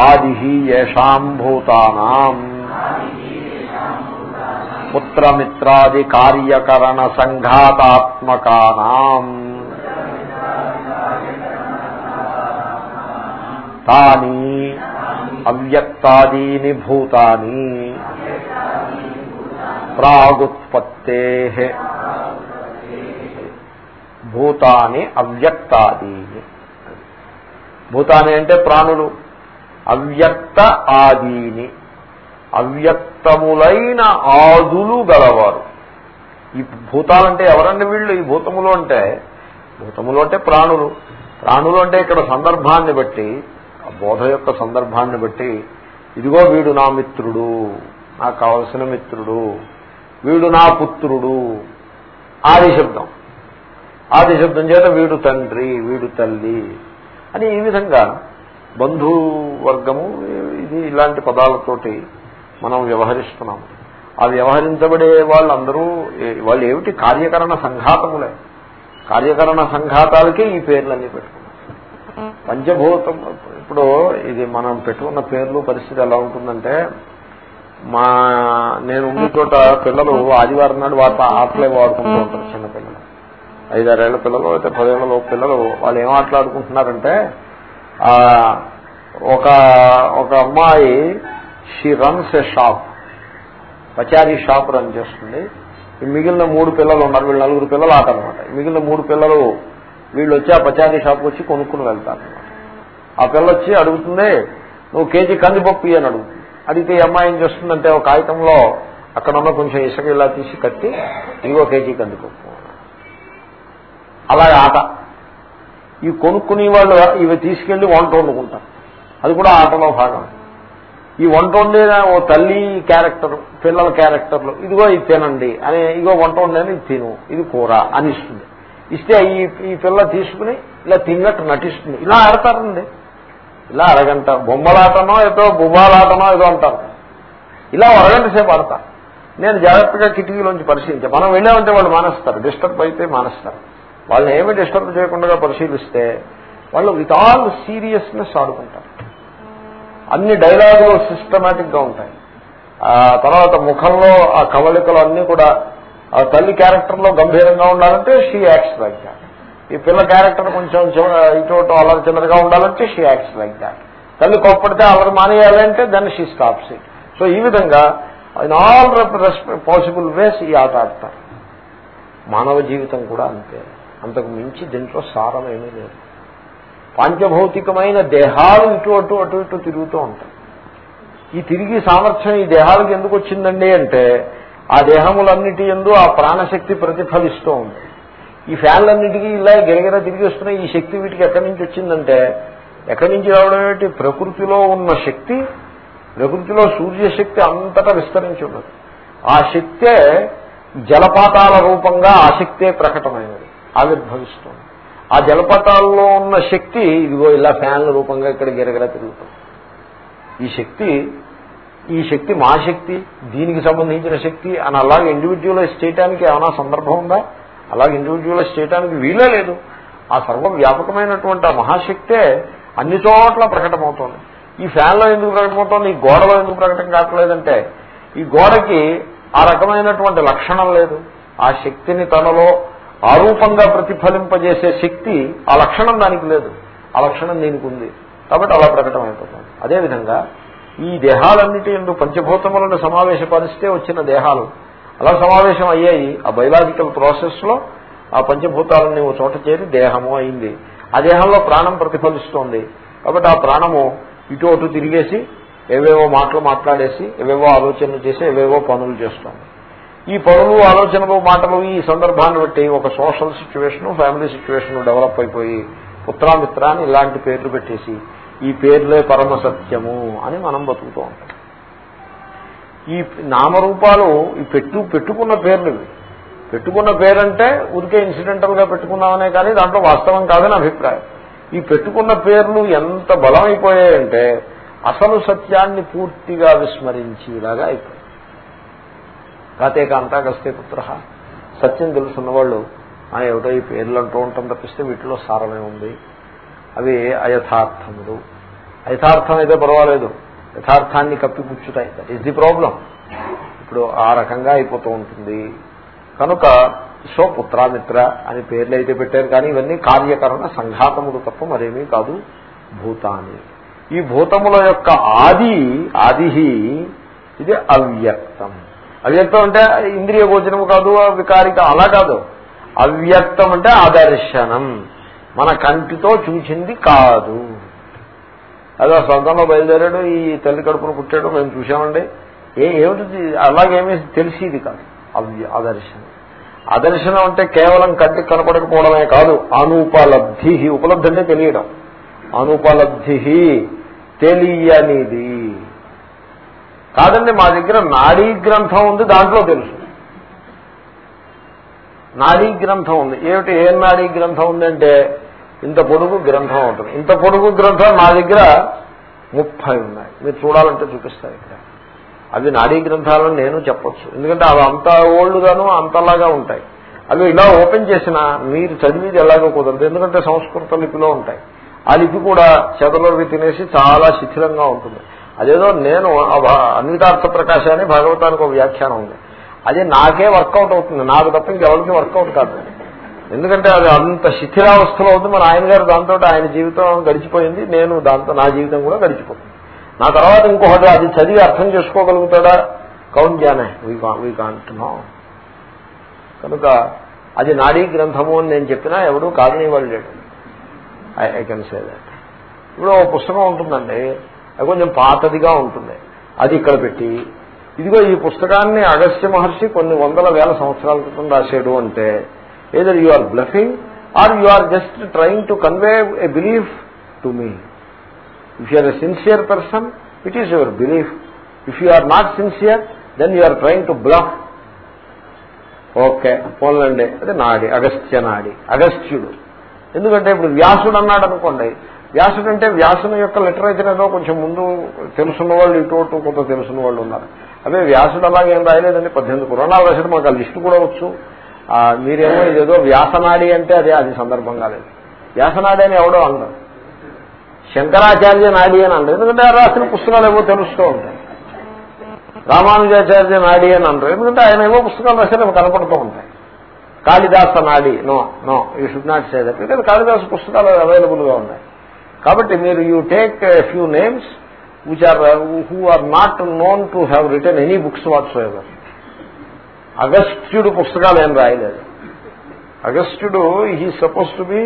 ఆది ఏషాం భూతానాం. మిత్రమిత్రాది కార్యకరణ సంఘాతాత్మకానాం తాని అవ్యక్తాదీని భూతాని ప్రాగుత్పత్తే. భూతాని అవ్యక్తాదీని భూతాని అంటే ప్రాణులు. అవ్యక్త ఆదీని. అవ్యక్తములైన ఆదులు గలవారు. ఈ భూతాలంటే ఎవరండి వీళ్ళు? ఈ భూతములు అంటే భూతములు అంటే ప్రాణులు. ప్రాణులు అంటే ఇక్కడ సందర్భాన్ని బట్టి ఆ బోధ యొక్క సందర్భాన్ని బట్టి ఇదిగో వీడు నా మిత్రుడు నాకు కావలసిన మిత్రుడు వీడు నా పుత్రుడు ఆది శబ్దం. ఆది శబ్దం చేత వీడు తండ్రి వీడు తల్లి అని ఈ విధంగా బంధువర్గము ఇది ఇలాంటి పదాలతోటి మనం వ్యవహరిస్తున్నాము. ఆ వ్యవహరించబడే వాళ్ళందరూ వాళ్ళు ఏమిటి కార్యకరణ సంఘాతములే? కార్యకరణ సంఘాతాలకే ఈ పేర్లన్నీ పెట్టుకున్నాం పంచభూతం ఇప్పుడు ఇది మనం పెట్టుకున్న పేర్లు పరిస్థితి ఎలా ఉంటుందంటే మా నేను ఉండే చోట పిల్లలు ఆదివారం నాడు వార్త ఆటలే వాడుకుంటూ ఉంటారు చిన్న పిల్లలు ఐదారేళ్ళ పిల్లలు అయితే పదేళ్ళలో పిల్లలు వాళ్ళు ఏం ఆటలాడుకుంటున్నారంటే ఒక ఒక అమ్మాయి షీ రన్స్ ఎ షాప్ పచారీ షాప్ రన్ చేస్తుంది. మిగిలిన మూడు పిల్లలు ఉన్నారు. వీళ్ళు నలుగురు పిల్లలు ఆట అనమాట మిగిలిన మూడు పిల్లలు వీళ్ళు వచ్చి ఆ పచారీ షాప్ వచ్చి కొనుక్కుని వెళ్తారు. ఆ పిల్ల వచ్చి అడుగుతుంది నువ్వు కేజీ కందిపప్పు అని అడుగుతుంది. అడిగితే ఈ అమ్మాయి ఏం చేస్తుందంటే ఒక కాగితంలో అక్కడ ఉన్న కొంచెం ఇసుక ఇలా తీసి కట్టి ఇంకో కేజీ కందిపప్పు అలాగే ఆట. ఈ కొనుక్కునే వాళ్ళు ఇవి తీసుకెళ్ళి వంట వండుకుంటారు. అది కూడా ఆటలో భాగం. ఈ వంట వండిన ఓ తల్లి క్యారెక్టర్ పిల్లల క్యారెక్టర్లు ఇదిగో ఇది తినండి. అని ఇదిగో వంట వండని ఇది తిను. ఇది కూర అని ఇస్తుంది. ఇస్తే ఈ ఈ పిల్ల తీసుకుని ఇలా తిన్నట్టు నటిస్తుంది. ఇలా ఆడతారండి. ఇలా అరగంట. బొమ్మలాటనో ఏదో బువ్వాలాటనో ఏదో అంటారు. ఇలా అరగంట సేపు ఆడతారు. నేను జాగ్రత్తగా కిటికీలోంచి పరిశీలించాను మనం వెళ్ళామంటే వాళ్ళు మానేస్తారు. డిస్టర్బ్ అయితే మానేస్తారు. వాళ్ళని ఏమి డిస్టర్బ్ చేయకుండా పరిశీలిస్తే వాళ్ళు విత్ ఆల్ సీరియస్నెస్ ఆడుకుంటారు. అన్ని డైలాగులు సిస్టమేటిక్గా ఉంటాయి. ఆ తర్వాత ముఖంలో ఆ కవళికలు అన్ని కూడా ఆ తల్లి క్యారెక్టర్లో గంభీరంగా ఉండాలంటే షీ యాక్ట్స్ లైక్ దాట్. ఈ పిల్ల క్యారెక్టర్ కొంచెం ఇటు అలా చిన్నదిగా ఉండాలంటే షీ యాక్ట్స్ లైక్ దాట్. తల్లి కోప్పడితే అల్లరి మానేయాలంటే దాన్ని షీ స్టాప్స్ ఇట్. సో ఈ విధంగా ఇన్ ఆల్ పాసిబుల్ వేస్ ఈ ఆట ఆడతారు. మానవ జీవితం కూడా అంతే. అంతకు మించి దీంట్లో సారం ఏమీ లేదు. పాంచభౌతికమైన దేహాలు ఇటు అటు అటు ఇటు తిరుగుతూ ఉంటాయి. ఈ తిరిగి సామర్థ్యం ఈ దేహాలకు ఎందుకు వచ్చిందండి అంటే ఆ దేహములన్నిటి ఎందు ఆ ప్రాణశక్తి ప్రతిఫలిస్తూ ఉంది. ఈ ఫ్యాన్లన్నిటికీ ఇలా గిరగిర తిరిగి వస్తున్న ఈ శక్తి వీటికి ఎక్కడి నుంచి వచ్చిందంటే ఎక్కడి నుంచి రావడం ఏమిటి? ప్రకృతిలో ఉన్న శక్తి ప్రకృతిలో సూర్యశక్తి అంతటా విస్తరించి ఉన్నది. ఆ శక్తే జలపాతాల రూపంగా ఆ శక్తే ప్రకటమైనది ఆవిర్భవిస్తుంది. ఆ జలపాతాల్లో ఉన్న శక్తి ఇదిగో ఇలా ఫ్యాన్ల రూపంగా ఇక్కడ గిరగిరా తిరుగుతుంది. ఈ శక్తి ఈ శక్తి మా శక్తి దీనికి సంబంధించిన శక్తి అని అలాగే ఇండివిజువలైజ్ చేయడానికి ఏమైనా సందర్భం ఉందా? అలాగే ఇండివిజువలైజ్ చేయడానికి వీలే లేదు. ఆ సర్వవ్యాపకమైనటువంటి ఆ మహాశక్తే అన్ని చోట్ల ప్రకటమవుతోంది. ఈ ఫ్యాన్లో ఎందుకు ప్రకటమవుతోంది? ఈ గోడలో ఎందుకు ప్రకటన కావట్లేదంటే ఈ గోడకి ఆ రకమైనటువంటి లక్షణం లేదు. ఆ శక్తిని తనలో ఆరూపంగా ప్రతిఫలింపజేసే శక్తి ఆ లక్షణం దానికి లేదు. ఆ లక్షణం దీనికి ఉంది. కాబట్టి అలా ప్రకటమైపోతుంది అదేవిధంగా ఈ దేహాలన్నిటి ఎందు పంచభూతములను సమావేశపరిస్తే వచ్చిన దేహాలు అలా సమావేశం అయ్యాయి. ఆ బయలాజికల్ ప్రాసెస్లో ఆ పంచభూతాలని ఓ చోట చేరి దేహము అయింది. ఆ దేహంలో ప్రాణం ప్రతిఫలిస్తోంది. కాబట్టి ఆ ప్రాణము ఇటు అటు తిరిగేసి ఏవేవో మాటలు మాట్లాడేసి ఏవేవో ఆలోచనలు చేసి ఏవేవో పనులు చేస్తోంది. ఈ పనులు ఆలోచనలు మాటలు ఈ సందర్భాన్ని బట్టి ఒక social situation family situation develop అయిపోయి పుత్రామిత్ర అని ఇలాంటి పేర్లు పెట్టేసి ఈ పేర్లే పరమ సత్యము అని మనం బతుకుతూ ఉంటాం. ఈ నామరూపాలు ఈ పెట్టు పెట్టుకున్న పేర్లు పెట్టుకున్న పేరంటే ఊరికే ఇన్సిడెంటల్గా పెట్టుకున్నామనే కానీ దాంట్లో వాస్తవం కాదని అభిప్రాయం. ఈ పెట్టుకున్న పేర్లు ఎంత బలమైపోయాయంటే అసలు సత్యాన్ని పూర్తిగా విస్మరించేలాగా అయిపోయాయి. కాతే కాంతా గస్తే పుత్ర సత్యం తెలుసున్న వాళ్ళు ఆ ఏమిటో ఈ పేర్లు అంటూ ఉంటాం తప్పిస్తే వీటిలో సారమే ఉంది. అవి అయథార్థములు. యథార్థం అయితే పర్వాలేదు. యథార్థాన్ని కప్పిపుచ్చుతాయి దట్ ఈస్ ది ప్రాబ్లం ఇప్పుడు ఆ రకంగా అయిపోతూ ఉంటుంది. కనుక సో పుత్రామిత్ర అని పేర్లు అయితే పెట్టారు కానీ ఇవన్నీ కార్యకరణ సంఘాతములు తప్ప మరేమీ కాదు. భూతాన్ని. ఈ భూతముల యొక్క ఆది ఆది ఇది అవ్యక్తం. అవ్యక్తం అంటే ఇంద్రియ గోచరము కాదు వికారిక అలా కాదు. అవ్యక్తం అంటే అదర్శనం మన కంటితో చూసింది కాదు. అదే సొంతంలో బయలుదేరాడు ఈ తల్లి కడుపును పుట్టాడు మేము చూసామండి ఏ ఏమిటి అలాగేమీ తెలిసేది కాదు. అవ్య అదర్శనం అదర్శనం అంటే కేవలం కంటికి కనపడకపోవడమే కాదు అనుపలబ్ధి ఉపలబ్ధి అంటే తెలియడం. అనుపలబ్ధి తెలియనిది. కాదండి మా దగ్గర నాడీ గ్రంథం ఉంది దాంట్లో తెలుసు. నాడీ గ్రంథం ఉంది. ఏమిటి ఏ నాడీ గ్రంథం ఉందంటే ఇంత పొడుగు గ్రంథం ఉంటుంది. ఇంత పొడుగు గ్రంథం నా దగ్గర ముప్పై ఉన్నాయి. మీరు చూడాలంటే చూపిస్తారు ఇక్కడ. అవి నాడీ గ్రంథాలను నేను చెప్పొచ్చు. ఎందుకంటే అవి అంత ఓల్డ్గాను అంతలాగా ఉంటాయి. అవి ఇలా ఓపెన్ చేసినా మీరు చదివిది ఎలాగో కుదరదు. ఎందుకంటే సంస్కృత లిపిలో ఉంటాయి. ఆ లిపి కూడా చెదలోకి తినేసి చాలా శిథిలంగా ఉంటుంది. అదేదో నేను అన్వితార్థ ప్రకాశాన్ని భగవతానికి ఒక వ్యాఖ్యానం ఉంది. అది నాకే వర్కౌట్ అవుతుంది. నాకు తప్ప ఇంకెవరికి వర్కౌట్ కాదు. ఎందుకంటే అది అంత శిథిరావస్థలో ఉంది. మన ఆయన గారు దాంతో ఆయన జీవితం గడిచిపోయింది. నేను దాంతో నా జీవితం కూడా గడిచిపోతుంది. నా తర్వాత ఇంకొకటి అది చదివి అర్థం చేసుకోగలుగుతాడా? కౌంట్ జానే వీ కాంటున్నాం కనుక అది నాడీ గ్రంథము అని నేను చెప్పినా ఎవరూ కాదని వాళ్ళు లేడు. I I can say that ఇప్పుడు పుస్తకం ఉంటుందండి. అది కొంచెం పాతదిగా ఉంటుంది. అది ఇక్కడ పెట్టి ఇదిగో ఈ పుస్తకాన్ని అగస్త్య మహర్షి కొన్ని వందల వేల సంవత్సరాల క్రితం రాశాడు అంటే either you are bluffing or you are just trying to convey a belief to me if you are a sincere person it is your belief if you are not sincere then you are trying to bluff okay పోలండి అదే నాడి అగస్త్య నాడి అగస్త్యుడు. ఎందుకంటే ఇప్పుడు వ్యాసుడు అన్నాడు అనుకోండి వ్యాసుడు అంటే వ్యాసుని యొక్క లిటరేచర్ ఏదో కొంచెం ముందు తెలుసున్న వాళ్ళు ఇటు అటు కొంత తెలుసున్న వాళ్ళు ఉన్నారు. అదే వ్యాసుడు అలాగేం రాయలేదండి పద్దెనిమిది పురాణాలు రాశాడు మాకు ఆ లిస్టు కూడా వచ్చు. మీరేమో ఇదేదో వ్యాసనాడి అంటే అదే అది సందర్భం కాలేదు. వ్యాసనాడి అని ఎవడో అన్నారు శంకరాచార్య నాడి అని అన్నారు ఎందుకంటే ఆ రాసిన పుస్తకాలు ఏవో తెలుస్తూ ఉంటాయి. రామానుజాచార్య నాడి అని అన్నారు ఎందుకంటే ఆయన ఏవో పుస్తకాలు రాశారు కనపడుతూ ఉంటాయి. కాళిదాస నాడి no no you should not say that. Kalidasa పుస్తకాలు అవైలబుల్గా ఉన్నాయి. కాబట్టి మీరు you take few names which are who are not known to have return any books whatsoever అగస్త్యుడు పుస్తకాలు ఏం రాయలేదు. అగస్త్యుడు he suppose to be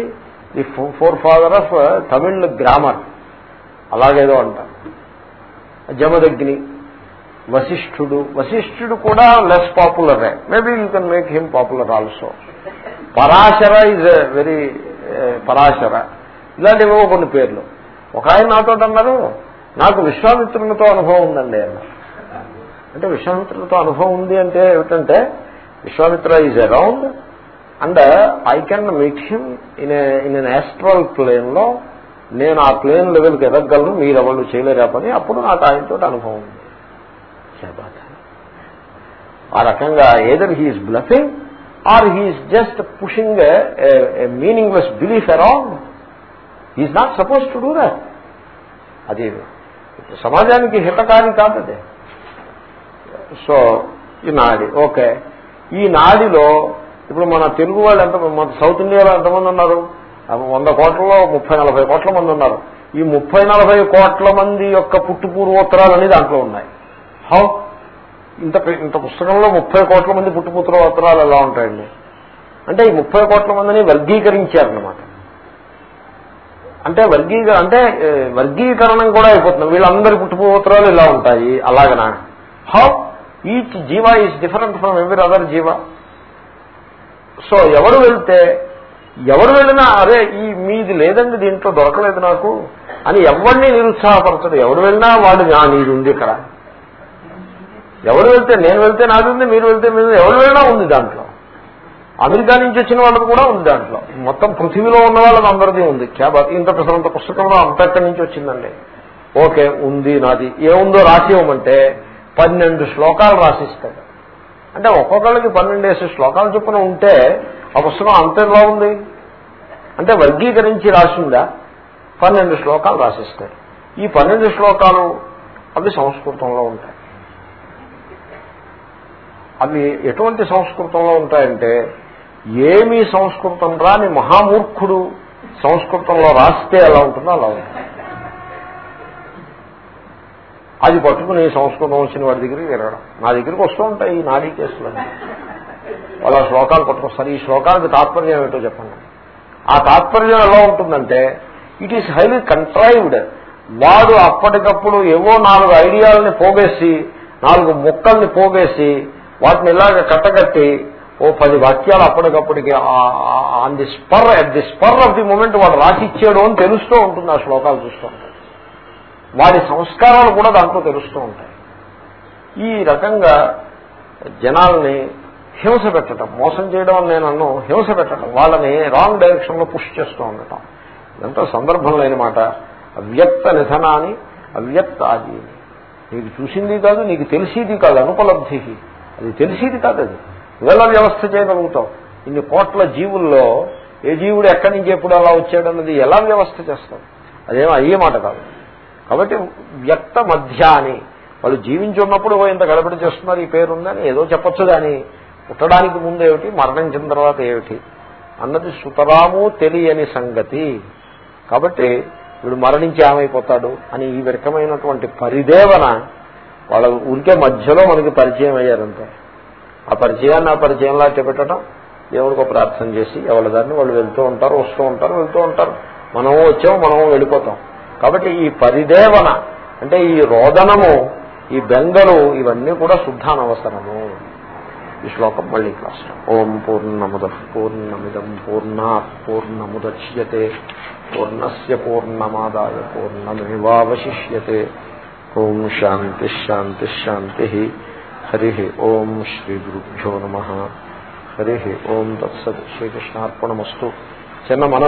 the forefather of Tamil grammar అలాగేదో అంటారు. జమదగ్ని వశిష్ఠుడు వశిష్ఠుడు కూడా less పాపులరే maybe you can make him popular also Parashara is very Parashara ఇలాంటివో కొన్ని పేర్లు. ఒక ఆయన నాతో అన్నారు నాకు విశ్వామిత్రులతో అనుభవం ఉందండి అన్నారు. అంటే విశ్వామిత్రులతో అనుభవం ఉంది అంటే ఏమిటంటే Vishwamitra is around and I can meet him in in an astral ప్లేన్లో నేను ఆ ప్లేన్ లెవెల్కి ఎదగలను మీరు ఎవరు చేయలేరా పని. అప్పుడు నాకు ఆయనతో అనుభవం ఉంది. ఆ రకంగా either he's bluffing or he's just pushing meaningless belief around is not suppose to do that అది సమాజానికి హితకారి కాదు అదే. సో ఈ నాడి ఓకే. ఈ నాడిలో ఇప్పుడు మన తెలుగు వాళ్ళు ఎంత మన సౌత్ ఇండియాలో ఎంతమంది ఉన్నారు? వంద కోట్లలో ముప్పై నలభై కోట్ల మంది ఉన్నారు. ఈ ముప్పై నలభై కోట్ల మంది యొక్క పుట్టు పూర్వోత్తరాలు అనేది దాంట్లో ఉన్నాయి. హౌ? ఇంత ఇంత పుస్తకంలో ముప్పై కోట్ల మంది పుట్టుపుత్రోత్తరాలు ఎలా ఉంటాయండి? అంటే ఈ ముప్పై కోట్ల మందిని వర్గీకరించారనమాట అంటే వర్గీకరణ అంటే వర్గీకరణం కూడా అయిపోతుంది. వీళ్ళందరి పుట్టుపుత్రాలు ఇలా ఉంటాయి. అలాగనా? How each jiva is different from ఎవరి అదర్ జీవ. సో ఎవరు వెళ్తే ఎవరు వెళ్ళినా అరే ఈ మీది లేదండి దీంట్లో దొరకలేదు నాకు అని ఎవరిని నిరుత్సాహపరచదు. ఎవరు వెళ్ళినా వాడు నా నీది ఉంది ఇక్కడ. ఎవరు వెళ్తే నేను వెళ్తే నాది ఉంది మీరు వెళ్తే మీరు ఎవరు వెళ్ళినా ఉంది దాంట్లో. అమెరికా నుంచి వచ్చిన వాళ్ళది కూడా ఉంది దాంట్లో. మొత్తం పృథివీలో ఉన్న వాళ్ళది అందరిది ఉంది. క్యాబ్ ఇంత ప్రసంత పుస్తకంలో అంత ఎక్కడి నుంచి వచ్చిందండి. ఓకే ఉంది నాది. ఏముందో రాసి ఇవ్వమంటే పన్నెండు శ్లోకాలు రాసిస్తాడు. అంటే ఒక్కొక్కళ్ళకి పన్నెండేసి శ్లోకాలు చొప్పున ఉంటే ఆ పుస్తకం అంతలా ఉంది? అంటే వర్గీకరించి రాసిందా? పన్నెండు శ్లోకాలు రాసిస్తాడు. ఈ పన్నెండు శ్లోకాలు అవి సంస్కృతంలో ఉంటాయి. అవి ఎటువంటి సంస్కృతంలో ఉంటాయంటే ఏమీ సంస్కృతం రాని మహామూర్ఖుడు సంస్కృతంలో రాస్తే ఎలా ఉంటుందో అలా ఉంటుంది. అది పట్టుకుని సంస్కృతం వచ్చిన వాడి దగ్గరికి తిరగడం నా దగ్గరికి వస్తూ ఉంటాయి ఈ నాడీ కేసులు వాళ్ళ శ్లోకాలు పట్టుకొస్తారు. ఈ శ్లోకానికి తాత్పర్యం ఏమిటో చెప్పండి. ఆ తాత్పర్యం ఎలా ఉంటుందంటే ఇట్ ఈస్ హైలీ కంట్రైవ్డ్ వాడు అప్పటికప్పుడు ఏవో నాలుగు ఐడియాలని పోగేసి నాలుగు ముక్కల్ని పోగేసి వాటిని ఇలాగ కట్టగట్టి ఓ పది వాక్యాలు అప్పటికప్పటికి on the spur at the spur of the moment వాడు రాసిచ్చాడు అని తెలుస్తూ ఉంటుంది ఆ శ్లోకాలు చూస్తూ ఉంటాయి. వాడి సంస్కారాలు కూడా దాంట్లో తెలుస్తూ ఉంటాయి. ఈ రకంగా జనాల్ని హింస పెట్టడం మోసం చేయడం అని నేను అన్ను హింస పెట్టడం వాళ్ళని రాంగ్ డైరెక్షన్లో పుష్ చేస్తూ ఉండటం. ఇదంతా సందర్భం లేని మాట. అవ్యక్త నిధనాన్ని అవ్యక్త ఆది నీకు చూసింది కాదు నీకు తెలిసేది కాదు అనుపలబ్ధి అది తెలిసేది కాదు అది. వీళ్ళ వ్యవస్థ చేయగలుగుతాం. ఇన్ని కోట్ల జీవుల్లో ఏ జీవుడు ఎక్కడి నుంచి ఎప్పుడు అలా వచ్చాడన్నది ఎలా వ్యవస్థ చేస్తాం అదేమో అయ్యే మాట కాదు. కాబట్టి వ్యక్త మధ్య అని వాళ్ళు జీవించి ఉన్నప్పుడు ఇంత గడబడి చేస్తున్నారు ఈ పేరు ఉందని ఏదో చెప్పొచ్చు కానీ పుట్టడానికి ముందు ఏమిటి మరణించిన తర్వాత ఏమిటి అన్నది సుతరాము తెలియని సంగతి. కాబట్టి వీడు మరణించి ఏమైపోతాడు అని ఈ రకమైనటువంటి పరిదేవన వాళ్ళ ఊరికే మధ్యలో మనకి పరిచయం అయ్యారంతే. ఆ పరిచయాన్ని ఆ పరిచయంలా పెట్టడం దేవుడికి ప్రార్థన చేసి ఎవరి దాన్ని వాళ్ళు వెళ్తూ ఉంటారు వస్తూ ఉంటారు వెళ్తూ ఉంటారు. మనము వచ్చాము మనము వెళ్ళిపోతాం. కాబట్టి ఈ పరిదేవన అంటే ఈ రోదనము ఈ బెంగలు ఇవన్నీ కూడా శుద్ధానవసరము. ఈ శ్లోకం మళ్ళీ క్లాస్ ఓం పూర్ణముద పూర్ణమిదం పూర్ణా పూర్ణముద్యతే పూర్ణస్ పూర్ణమాదాయ పూర్ణమేవాశిష్యే ఓం శాంతి శాంతి శాంతి. హరి ఓం శ్రీ గురుభ్యో నమ హరి ఓం తత్సత్ శ్రీకృష్ణార్పణమస్తు చిన్న మన